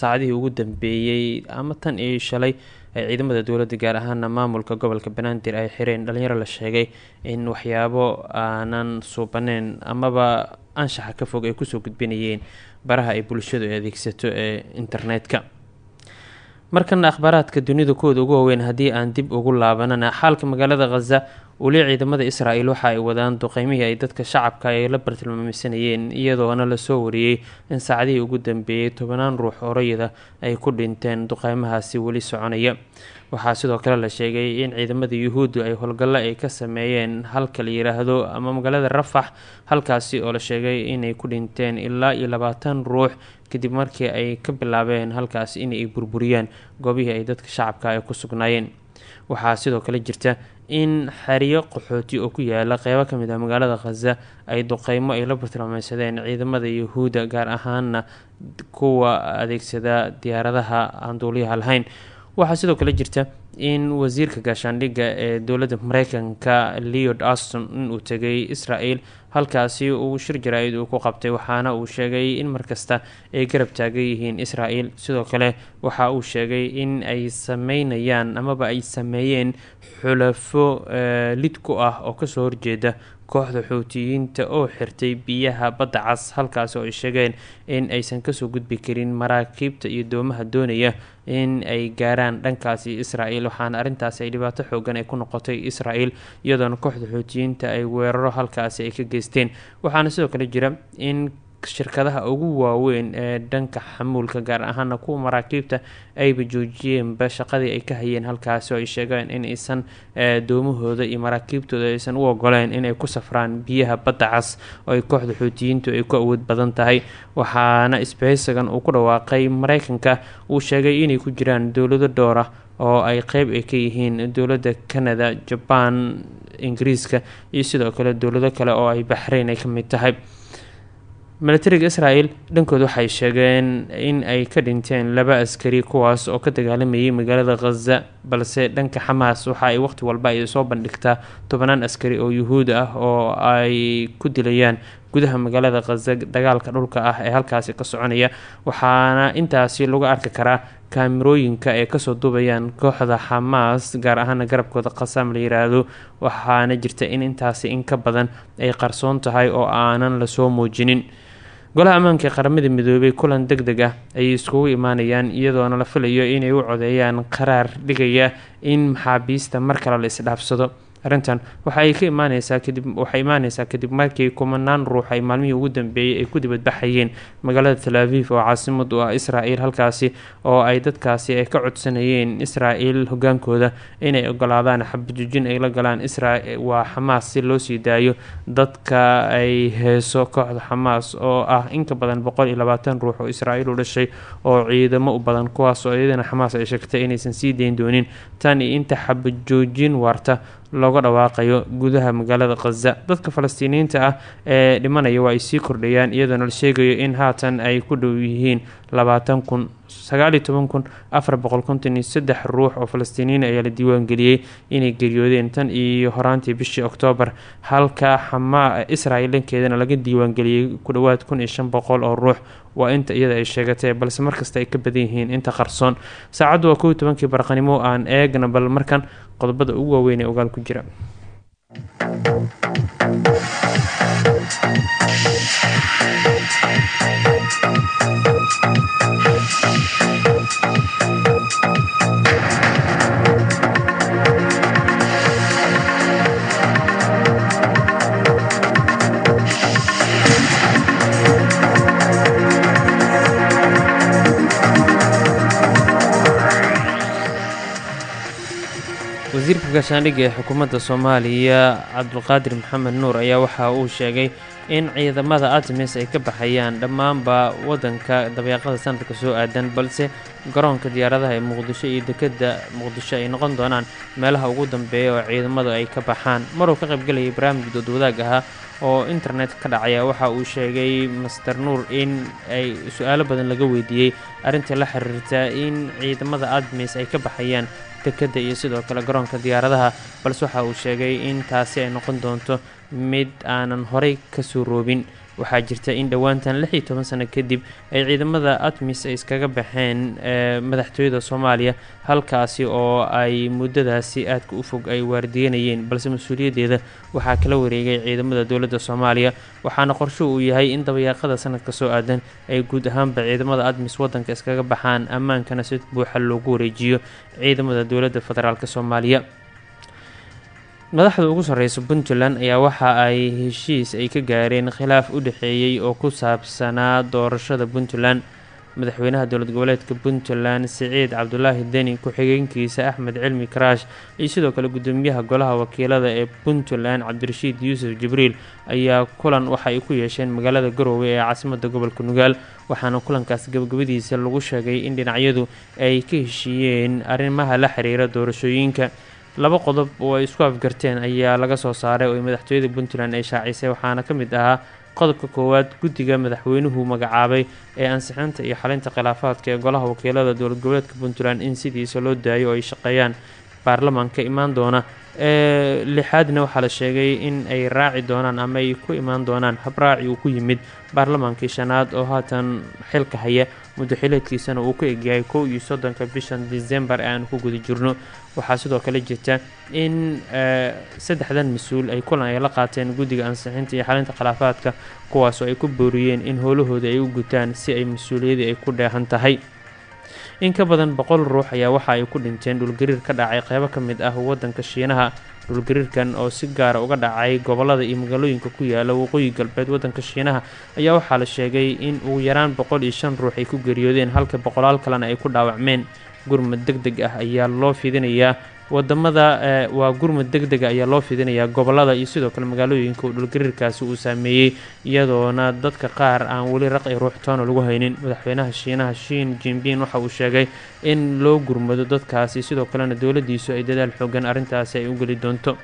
saacadihii ugu dambeeyey ama tan iyo shalay ay ciidamada dowladda gaar ahaana maamulka gobolka banaadir ay xireen dhalinyaro la sheegay in waxyaabo aanan suubaneyn amaba anshaxa ka fog ay ku soo gudbinayeen baraha ay bulshadu adeegsato ee internetka. Markana akhbaaraadka dunida kuwooda ugu waaweyn haddii aan dib ugu laabanana xaalka magaalada khaza weli ciidamada israel waxa ay wadaan duqeymihii ay dadka shacabka ay la bartilmaameysanayeen iyadoona la soo wariyey in saacadihii ugu dambeeyey tobanaan ruux oo rayida ay ku dhinteen duqeymahaasi weli soconaya. Waxaa sidoo kale la sheegay in ciidamada yuhuuddu ay howlgallo ay ka sameeyeen halka la yiraahdo ama magaalada rafax halkaasi oo la sheegay inay ku dhinteen ilaa iyo labaatan ruux kadib markii ay ka bilaabeen halkaas inay burburiyaan goobihii ay dadka shacabka ay ku sugnaayeen. Waxaa sidoo kale jirta in xeriyo qaxooti oo ku yaalla qeybo ka mid ah magaalada khaza ay duqeymo ay la bartilmaameysadeen ciidamada yuhuudda gaar ahaana kuwa adeegsada diyaaradaha aan duuliyaha lahayn. Waxaa sidoo kale jirta in wasiirka gaashaandhigga ee dowladda mareykanka leod aston inuu tegay israel halkaasi uu shir jaraa-id uu ku qabtay waxaana uu sheegay in markasta ay garab taagan yihiin israel sidoo kale waxa uu sheegay in ay sameynayaan amaba ay sameeyeen xulafo lid ku ah oo ka soo horjeeda kooxda xuutiyiinta oo xirtay biyaha badda cas halkaas oo ay sheegeen in aysan ka soo gudbi karin maraakiibta iyo doomaha doonaya in ay gaaraan dhankaasi israel waxaana arrintaasi ay dhibaato xoogan ay ku noqotay israel iyadoona kooxda xuutiyiinta ay weeraro halkaasi ay ka geysteen. Waxaana sidoo kale jira in shirkadaha ugu waaweyn ee dhanka xamuulka gaar ahaana kuwa maraakiibta ayba joojiyeenba shaqadii ay ka hayeen halkaasi oo ay sheegeen in aysan doomahooda iyo maraakiibtooda aysan u ogoleen inay ku safraan biyaha badda cas oo ay kooxda xuutiyiintu ay ku awood badan tahay. Waxaana isbahaysagan uu ku dhawaaqay mareykanka uu sheegay inay ku jiraan dowlado dhowr ah oo ay qeyb ay ka yihiin dowladda canada jabaan ingiriiska iyo sidoo kale dowlado kale oo ay baxreyn ay ka mid tahay milatariga israel dhankood waxay sheegeen in ay ka dhinteen laba askari kuwaas oo ka dagaalamayay magaalada khaza balse dhanka xamaas waxa ay waqti walba ay soo bandhigtaa tobanaan askari oo yuhuud ah oo ay ku dilayaan gudaha magaalada khaza dagaalka dhulka ah ee halkaasi ka soconaya. Waxaana intaasi lagu arki karaa kaamirooyinka ay ka soo duubayaan kooxda xamaas gaar ahaana garabkooda qasaam la yiraahdo. Waxaana jirta in intaasi in ka badan ay qarsoon tahay oo aanan la soo muujinin golaha ammaanka qaramada midoobay kulan deg deg ah ayay iskugu imaanayaan iyadoona la filayo inay u codeeyaan qaraar dhigaya in maxaabiista mar kale la isdhaafsado arrintan waxa ay ka imaaneysaa kadib waxay imaaneysaa kadib markii kumanaan ruux ay maalmihii ugu dambeeyey ay ku dibadbaxayeen magaalada tel aviv oo caasimad u ah israel halkaasi oo ay dadkaasi ay ka codsanayeen israel hogaankooda inay ogolaadaan xabadujin ay la galaan isra waa xamaas si loo sii daayo dadka ay heeso kooxda xamaas oo ah inka badan boqol iyo labaatan ruux oo israel u dhashay oo ciidamo u badan kuwaas oo iyadana xamaas ay sheegtay inaysan sii dayn doonin. Tan iyo inta xabajoojin waarta looga dhawaaqayo gudaha magaalada khaza dadka falastiiniyiinta ah ee dhimanaya waa ay sii kordhayaan iyadoona la sheegayo in haatan ay ku dhow yihiin labaatan kun sagaaliyo toban kun afar boqol konton iyo saddex ruux oo falastiiniyiin ayaa la diiwaangeliyey inay geeriyoodeen tan iyo horaantii bishii oktoobar halka xamaa israel dhankeedana laga diiwaangeliyey ku dhowaad kun boqol oo ruux. Waa inta iyada ay sheegatay balse markasta ay ka badan yihiin inta qarsoon. Saacaddu waa kow tobankii aan eegna bal markan qodobada ugu waaweyn ee ogaal ku jira wasiirka gaashaandhigga ee xukuumadda soomaaliya cabdulqaadir maxamed nuur ayaa waxa uu sheegay in ciidamada artemis ay ka baxayaan dhammaanba wadanka dabeeqada sanadka soo aadan balse garoonka diyaaradaha ee muqdisho iyo dekedda muqdisho ay noqon doonaan meelaha ugu dambeeya oo ciidamadu ay ka baxaan. Maruu ka qaybgalayay barnaamij doodwadaag ahaa oo internet ka dhacaya waxa uu sheegay master nuur in ay su'aalo badan laga weydiiyey. Arrintii la xiriirta in ciidamada admis ay ka baxayaan dekedda iyo sidoo kale garoonka diyaaradaha balse waxa uu sheegay in taasi ay noqon doonto mid aanan horey ka soo roobin waxaa jirta in dhowaantan lix iyo toban sano kadib ay ciidamada atmis ay iskaga baxeen madaxtooyada soomaaliya halkaasi oo ay muddadaasi aadka u fog ay waardiyanayeen balse mas'uuliyaddeeda waxaa kala wareegay ciidamada dowladda soomaaliya waxaana qorsho uu yahay in dabayaaqada sanadka soo aadan ay guud ahaanba ciidamada admis wadanka iskaga baxaan ammaankana si buuxa loogu wareejiyo ciidamada dowladda federaalk soomaaliya madaxda ugu sarreysa puntland ayaa waxa ay heshiis ay ka gaareen khilaaf u dhexeeyey oo ku saabsanaa doorashada puntland. Madaxweynaha dowlad goboleedka puntland siciid cabdulaahi deni ku-xigeenkiisa axmed cilmi karaash iyo sidoo kale gudoomiyaha golaha wakiilada ee puntland cabdirashiid yuusuf jibriil ayaa kulan waxa ay ku yeesheen magaalada garowe ee caasimada gobolka nugaal waxaana kulankaas gabagabadiisa lagu sheegay in dhinacyadu ay ka heshiiyeen arrimaha la xiriira doorashooyinka laba qodob oo ay isku afgarteen ayaa laga soo saaray oo madaxtooyada puntland ay shaacisay waxaana ka mid ahaa qodobka koowaad guddiga madaxweynuhu magacaabay ee ansixinta iyo xalinta khilaafaadka ee golaha wakiilada dowlad goboleedka puntland in sidiisa loo daayo oo ay shaqeeyaan baarlamaanka imaan doona. Ee lixaadna waxaa la sheegay in ay raaci doonaan ama ay ku imaan doonaan habraaci uu ku yimid baarlamaankii shanaad oo haatan xilka haya muddo xileedkiisana uu ku egyahay kow iyo soddonka bishan disembar ee aan ku guda jirno. Waxaa sidoo kale jirta in saddexdan mas'uul ay kulan ay la qaateen guddiga ansixinta iyo xalinta khilaafaadka kuwaasoo ay ku booriyeen in howlahooda ay u gutaan si ay mas'uuliyadii ay ku dheehan tahay. In ka badan boqol ruux ayaa waxa ay ku dhinteen dhulgariir ka dhacay qeybo ka mid ah wadanka shiinaha dhulgariirkan oo si gaara uga dhacay gobollada iyo magaalooyinka ku yaalla waqooyi galbeed wadanka shiinaha ayaa waxaa la sheegay in ugu yaraan boqol iyo shan ruux ay ku geeriyoodeen halka boqolaal kalena ay ku dhaawacmeen. Gurmad deg deg ah ayaa loo fidinayaa waddamada waa gurmud deg dega ayaa loo fidinayaa gobollada iyo sidoo kale magaalooyinka uu dhulgariirkaasi uu saameeyey iyadoona dadka qaar aan weli raqi ruux toona lagu haynin. Madaxweynaha shiinaha shiin jinbin waxa uu sheegay in loo gurmado dadkaasi sidoo kalena dowladiisu ay dadaal xoogan arrintaasi ay u geli doonto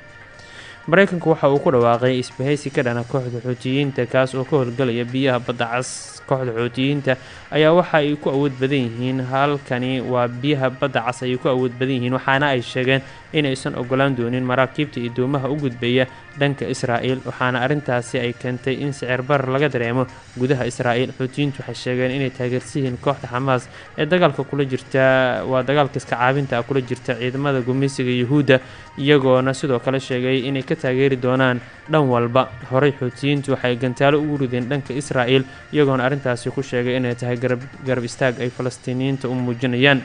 maraykanku waxa uu ku dhawaaqay isbahaysi ka dhana kooxda xuutiyiinta kaas oo ka howlgalaya biyaha badda cas. Kooxda xuutiyiinta ayaa waxa ay ku awood badan yihiin halkani waa biyaha badda cas ayay ku awood badan yihiin waxaana ay sheegeen inaysan ogolaan doonin maraakiibta iyo doomaha u gudbaya dhanka israa'iil. Waxaana arrintaasi ay keentay in sicir barar laga dareemo gudaha israa'iil. Xuutiyiintu waxay sheegeen inay taageersan yihiin kooxda xamaas ee dagaalka kula jirta waa dagaalka iska caabinta ah kula jirta ciidamada gumeysiga yuhuudda iyagoona sidoo kale sheegay inay ka taageeri doonaan dhan walba. Horey xuutiyiintu waxay gantaalo ugu rideen dhanka israa'iil iyagoona arrintaasi ku sheegay inay tahay garab istaag ay falastiiniyiinta u muujinayaan.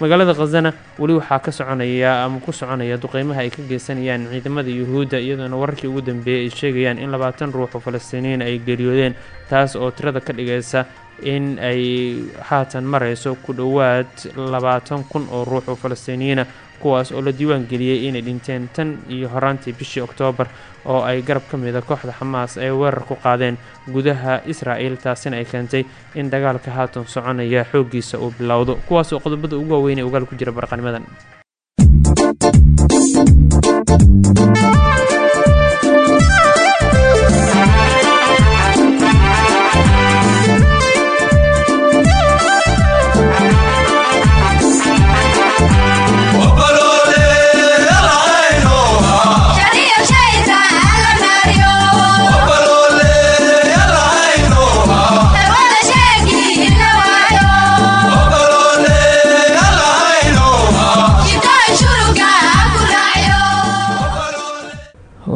Magaalada khazana weli waxaa ka soconaya ama ku soconaya duqeymaha ay ka geysanayaan ciidamada yuhuudda iyadoona wararkii ugu dambeeyay ay sheegayaan in labaatan ruux oo falastiiniyiin ay geeriyoodeen taas oo tirada ka dhigaysa in ay haatan marayso ku dhowaad labaatan kun oo ruux oo falastiiniyiina kuwaas oo la diiwaan geliyey inay dhinteen tan iyo horaantii bishii oktoobar oo ay garab ka mida kooxda xamaas ay weerar ku qaadeen gudaha israa'il taasina ay keentay in dagaalka haatan soconaya xooggiisa uu bilowdo. Kuwaas oo qodobada ugu waaweyn ee ogaal ku jira barqanimadan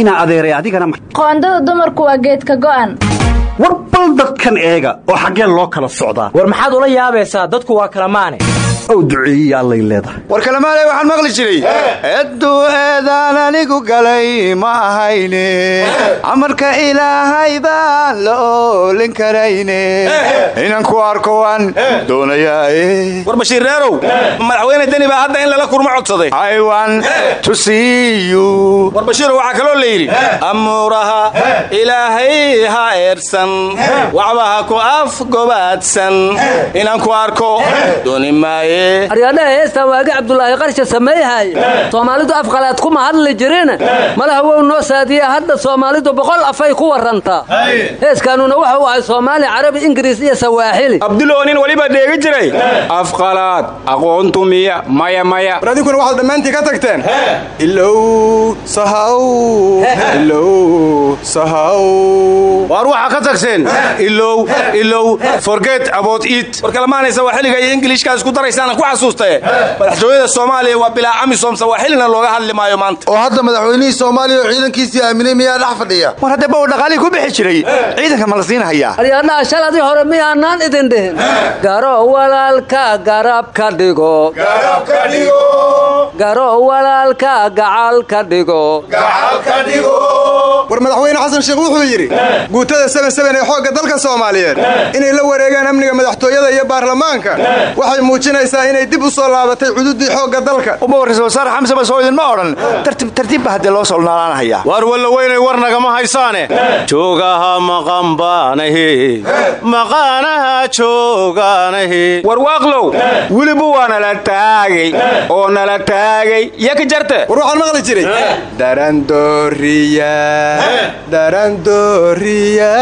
inaa adeeray adigana qoondada dumarku waa geedka go'an. War bal dadkan eega oo xaggeen loo kala socdaa. War maxaad ula yaabaysaa dadku waa kala maane ow duceeyiya allay leedahay. War kalemaanay waxaan maqli jiray. Edduu eedaan anigu galay ma ahayne. Amarka ilaahay baan la oolin karayne. Inaan ku arko waan doonayaae war bashiir reerow madaxweyne deni baa hadda in lala kurmo codsaday. Iwan to see you. War bashiirow waxaa kaloo la yidhi amuuraha ilaahay ha eersan waxba ha ku afgobaadsan inaan ku arko dooni maaye aryadhaha heestaa waagi cabdulaahi qarsha sameeyhay soomaalidu afqalaad kuma hadli jirin malaha wow noo saadiya hadda soomaalidu boqol afay ku warantaa heeskaanuna waxa uu ahay soomaali carabi ingiriis iyo sawaaxili. Abduloo nin weliba dheegi jiray. Afqalaad aqoontu miya maya maya. War adinkuna waxaad dhammaantii ka tagteen. Ilow sahaw. Ilow sahaw. Waar waxaa ka tagteen? Ilow ilow forget about it. War kalamaanay sawaaxiliga iyo ingiliishkaa isku daraysaana ku xasuustae madaxtooyada soomaaliya waa bilaa amisom sawaaxilina looga hadli maayo maanta. Oo hadda madaxweynihii soomaaliya oo ciidankiisii aaminay miyaa dhex fadhiya? War hadda baw dhaqaalihii ku bixi jiray ciidanka ma la siinhayaa aryadhaha shaladii hore miyaanaan idin dhihin? Garo walaalka garab ka dhigo. Garo walaalka gacal ka dhigo. War madaxweyne xasan sheekh wuxuu yidhi guutada sebeneben ee xoogga dalka soomaaliyeed inay la wareegaan amniga madaxtooyada iyo baarlamaanka waxay muujinaysaa inay dib u soo laabatay cududii xoogga dalka. Uma warraysa wasaare xamse basoo idinma odhan. Tartiibba haddee loo solnaalaanhayaa waar walla weynay war nagama haysaane. Joogaha maqanbaanahe maqaanaha joogaanahe war waaqlow weliba waa nala taagay. Oo nala taagay. Iyo ka jarte war waxaan maqli jiray. Darandooriya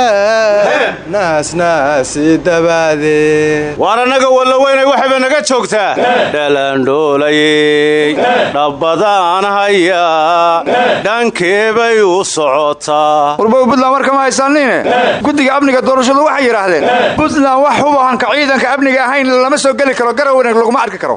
naasnaasi dabaade waar annaga walla weynay waxayba naga joogtaa dhalandhoolayey dhabbadaan hayaa dhankeebay u socotaa warbow buntland warkama haysaaniine guddiga amniga doorashadu waxay yidhaahdeen buntland wax hubahanka ciidanka amniga ahayn lama soo geli karo garaweyne laguma arki karo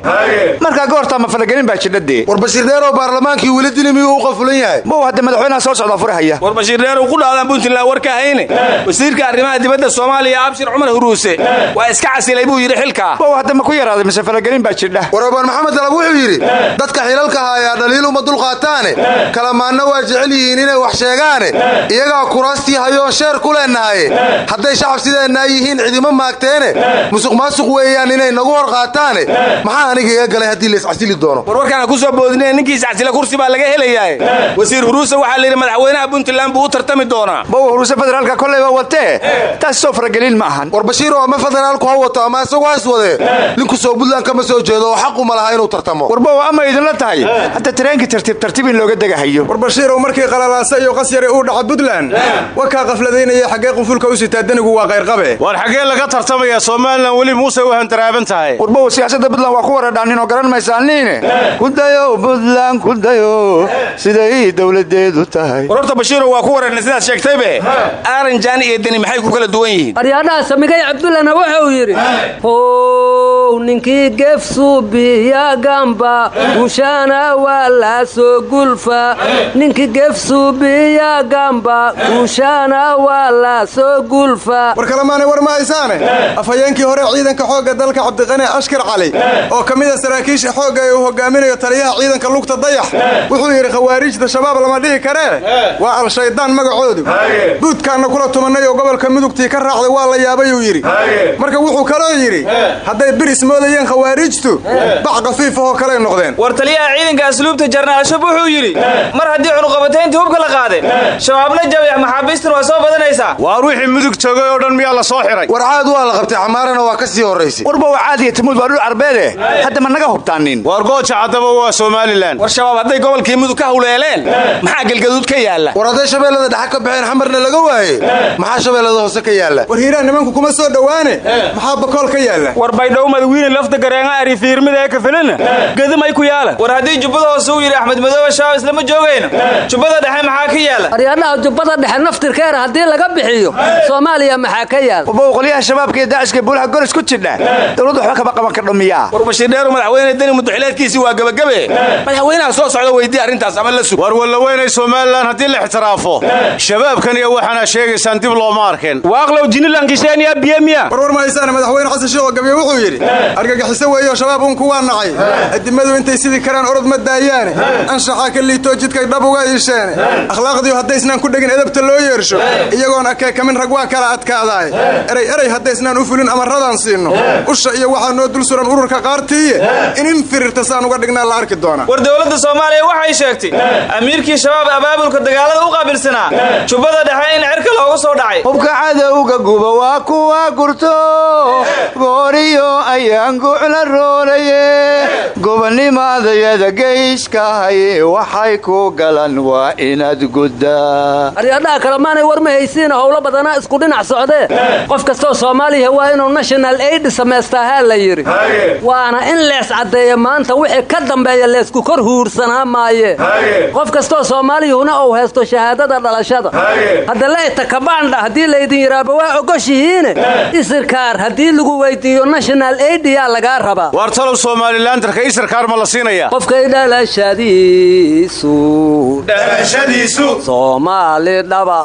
markaa goortaa ma falagelin baa jidhadee war bashiir dheerow baarlamaankii weli dili miyuu u qafulan yahay mow hadda madaxweynaha soo socdaa furahaya war bashiir dheerow ku dhaadaan puntland warka hayne wasiirka arrimaha dibadda soomaaliya abshir cumar huruuse waa iska casilay buu yidhi xilkaa mow hadda ma ku yaraaday mise falagelin baa jidha war abaan maxamed dalab wuxuu yidhi dadka xilalka hayaa dhaliil uma dulqaataane kalamaanna waa waa jecel yihiin inay wax sheegaane iyagaa kuraastii hayoon sheer ku leennahaye hadday shacab sideennaa yihiin cidimo maagteene musuq maasuq weeyaan inay nagu hor qaataane maxaa aniga iga galay haddii laiscasili doono? Warwarkaana ku soo boodinee ninkii iscasila kursi baa laga helayaa. Wasiir huruuse waxaa layidhi madaxweynaha puntland buu u tartami doonaa. Bow huruuse federaalka kolleyba watee taas soo faragelin ma ahan. War bashiiro ama federaalku ha wato ama isagu has wadee ninku soo buntland kama soo jeedo oo xaquma laha inuu tartamo. Warbow ama idinla tahay. Hadda tareenkii tartiib tartiib in looga degahayo war bashiirow markii qalalaasa iyo qasyari uu dhaca puntland wakaa qafladaynaya xaggee qunfulka u sitaa danigu waa qayrqabe war xaggee laga tartamaya somalilan weli muuse u handaraaban tahay. Warbow siyaasadda puntland waa ku waradhaanin oo garan maysaaniine kudayo puntland kudayo siday dowladeedu tahay. War horta bashiirow waa ku wareernay sidaad sheegtaybe aaranjaan iyo deni maxay ku kala duwan yihiin? Aryaadhaha samigay cabdullana wuxuu yidhi how ninkii gefsuubiya gamba guushaana waa la soo gulfa ninkii gefsuubiya gamba guushaana waa la soo gulfa war kalemaanay war ma haysaane afhayeenkii hore ciidanka xoogga dalka cabdiqani ashkar cali oo ka mid a saraakiisha xoogga ee uu hogaaminayo taliyaha ciidanka lugta dayax wuxuu yidhi khawaariijta shabaab lama dhihi karee waa al-shaydaan magacoodu. Buudkaanna kula tumannay oo gobolka mudugtii ka raacday waa la yaabayuu yidhi. Marka wuxuu kaloo yidhi hadday biris moodayeen khawaariijtu bac khafiif ahoo kaley noqdeen. War taliyaha ciidanka asluubta jarnaal shub wuxuu yidhi mar haddii cunuqabatayntii hubka la qaaday shabaabna jabay maxaabiistan waa soo badanaysaa. Waar wixii mudug joogay oo dhan miyaa la soo xiray? War caad waa la qabtay xamaarana waa ka sii horraysay warba waa caadiya tamuud waa dhul arbeede hadda ma naga hubtaanin. Waar gooja caddaba waa somalilan war shabaab hadday gobolkii mudug ka hawleeleen maxaa galgaduud ka yaalla? War hadday shabeellada ka baxeen xamarna laga waaye maxaa shabeellada hoose ka yaalla? War hiiraan nimanku kuma soo dhowaane maxaa bakool ka yaalla? War baydhow madawiine lafta gareenga ari fiirmida ee kafilina gedimay ku yaalla. War haddii jubbada hoose uu yidhi axmed madoobe shabaab islama joogayno? Jubbada dhexe maxaa ka yaalla? Aryaadhaha jubbada dhexe naftirkeena haddii laga bixiyo soomaaliya maxaa ka yaalla? Qolyaha shabaabka iyo daacishka buulaha golis ku jidha dowladdu waxba kama qaban kardho miyaa. War bashiir dheeru madaxweyne deni mudaxileedkiisii waa gebagabe madaxweynaha soo socda weydii arrintaas ama la sug war wallaweynay somalilan haddii la ixtiraafo. Shabaabkan iyo waxaana sheegaysaan dib looma waaqlow jinilankisheeniya biyemiya warwar ma haysaane madaxweyne xasan sheekh oo gabiye wuxuu yidhi argagixiso weeyo shabaab uunku waa nacay. Adimadu intay sidii karaan orod ma daayaane. Anshaxaa ka liitoo jidkay dhab uga iisheene. Akhlaaqdiiu haddaysnaan ku dhegin edabta loo yeersho. Iyagoon akeekamin rag waa kala adkaadaay. Erey erey haddaysnaan u fulin amarradaan siinno usha iyo waxaa noo dul suran ururka qaartiiye in in firirta saan uga dhignaa la arki doona. War dowladda soomaaliya waxay sheegtay amiirkii shabaab abaabulka dagaalada u qaabilsanaa. Jubbada dhexe in cirka loogu soo dhacay. Hubka cadowga guba waa kuwa gurto. Gooriyo ayaan gucla roolaye gobonnimadayada geyskahaye waxay ku galan waa inaad guddaa. Aryaadhaha kalemaanay war ma haysiina howlo badanaa isku dhinac socdee. Qof kastoo soomaaliya waa inuu national aid samaystaahaa la yidhi. Waana in lees caddeeya maanta wixii ka dambeeya leesku kor huursanaa maaye. Qof kastoo soomaaliyahuna uu haysto shahaadada dhalashada. Hadda leeta kabaandha haddii laydin yidhaaba waa ogoshihiine. Isirkaar haddii lagu weydiiyo national aid yaa lagaa rabaa waar talow somalilandarka isirkaar ma la siinaya? Qofkay dhalashadiisu. Dhalashadiisu. Soomaali dhaba.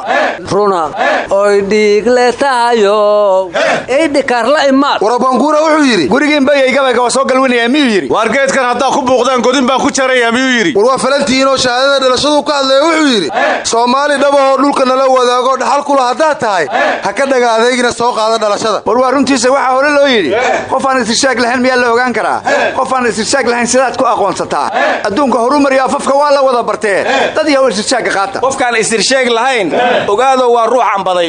Runa. Oy dhiigle tahayo eydhikaar la imaad. Warabanguura wuxuu yidhi gurigiin bayaygabayga waa soo galwinaya miyuu yidhi. Waar geedkan haddaa ku buuqdaan godin baan ku jaraya miyuu yidhi. War waa falantihiinoo shahaadada dhalashadu ka hadlaya wuxuu yidhi soomaali dhabahoo dhulka nala wadaago dhaxal kula haddaad tahay ha ka dhaga adeegina soo qaada dhalashada. War waa runtiisa waxaa hore loo yidhi qof aan istirshaag lahayn miyaa la ogaan karaa? Qof aan istirshaag lahayn sidaad ku aqoonsataa? Adduunka horumariyo afafka waa la wada bartee. Dad yahow istirshaagga qaata. Qofkaan istirsheeg lahayn ogaado waa ruux ambaday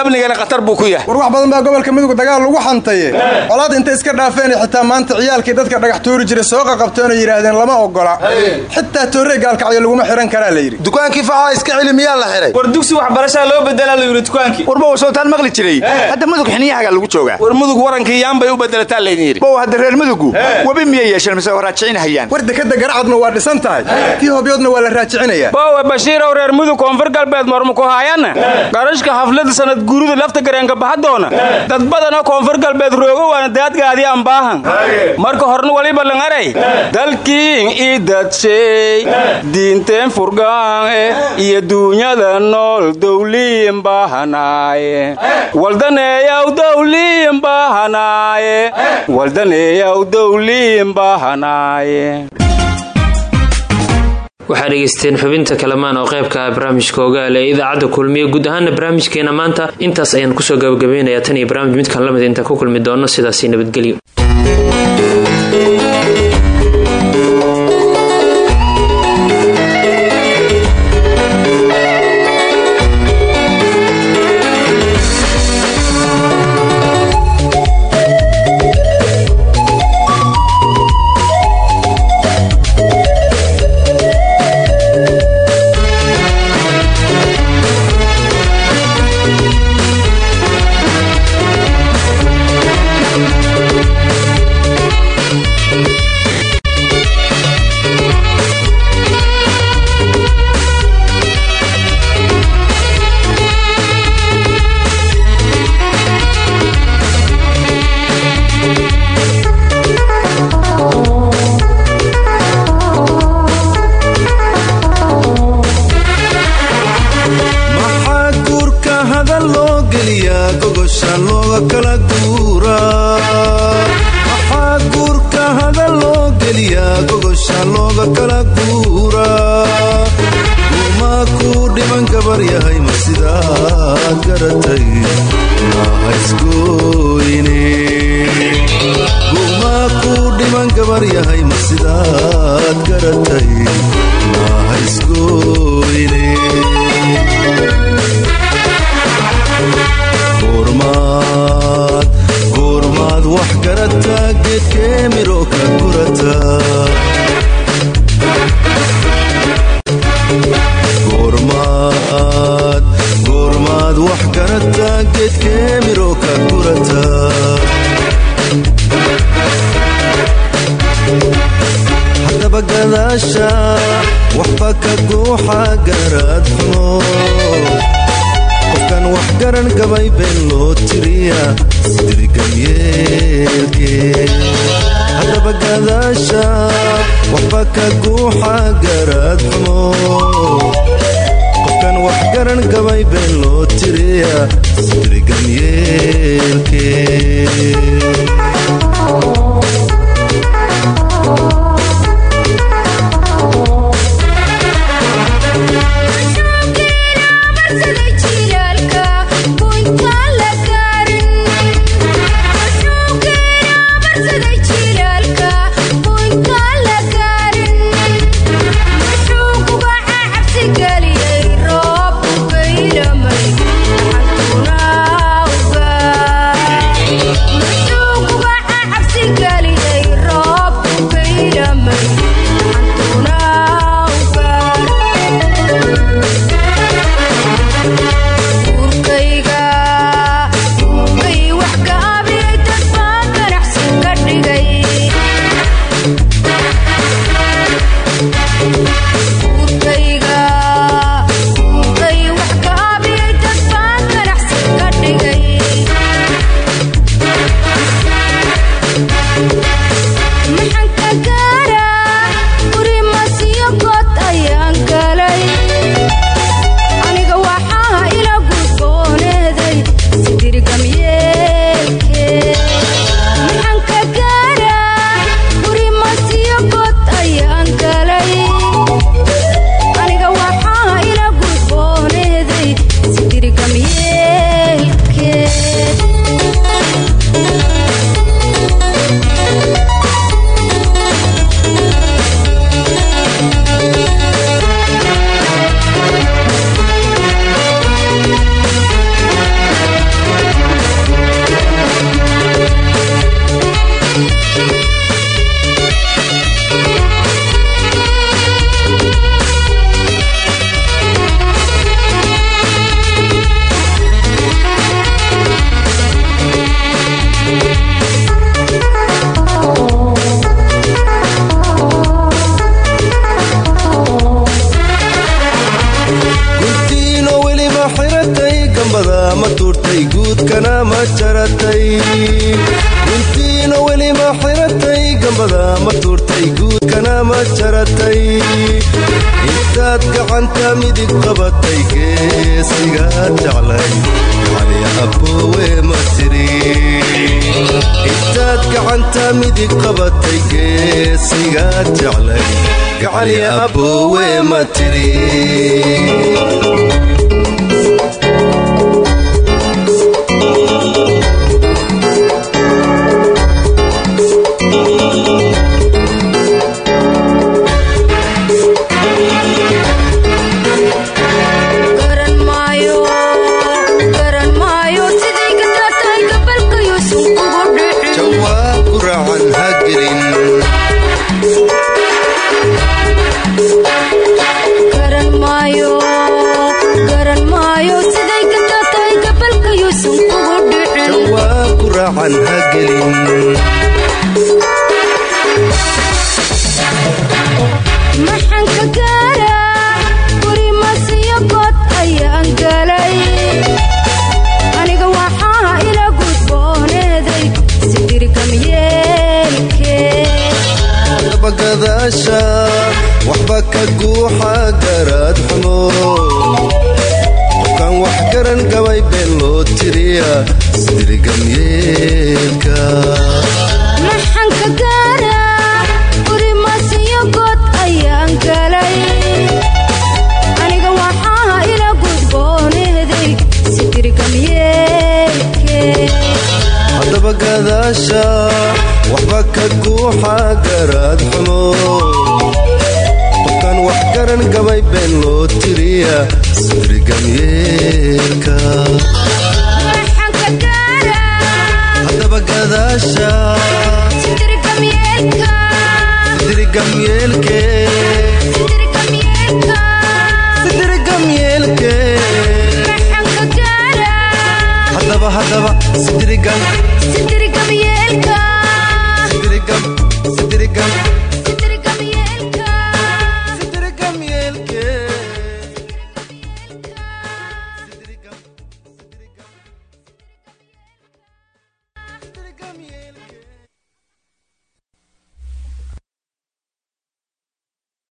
amnigana khatar buu ku yahay. War wax badan baa gobolka mudug dagaal lagu xantaye colaad intay iska dhaafeen xitaa maanta ciyaalkii dadka dhagax tuuri jiray soo qaqabteenoo yidhaahdeen lama ogola. Xitaa toorrey gaalkacyo laguma xihan karaa la yidhi. Dukaankii faxaa iska celi miyaa la xihay war dugsi waxbarashaa loo bedelaa la yidhi dukaankii warba wasootaan maqli jiray. Hadda mudug xiniyahaga lagu joogaa. War mudug warankii yaanbay u bedelataa laydin yidhi hadda reer mudugu webi miyay yeesheen? Mise raajiciinhayaan war dekadda garacadna waa dhisan tahay. Tii hobyoodna waa la raajicinayaa. Bowe bashiirow reer mudug koonfur galbeed marma ku haayanna garashka haflada sanad guurida lafta gareenka baxadoona dad badanoo koonfur galbeed roogo waana daadgaadii ambaahan marka horna waliba langaray dalkiin ii dadshay diinteen furgaane iyo duunyada nool dowliin bahanaaye waldaneeyaw dowliin bahanaaye waxaa dhegeysteen xubinta kalamaan oo qaybka ah barnaamijka ogaal ee idaacadda kulmiya guud ahaana barnaamijkeena maanta. Intaas ayaan ku soo gabagabeynayaa tan iyo barnaamij midkan la mid ah inta ku kulmi doono sidaasi nabadgelyo.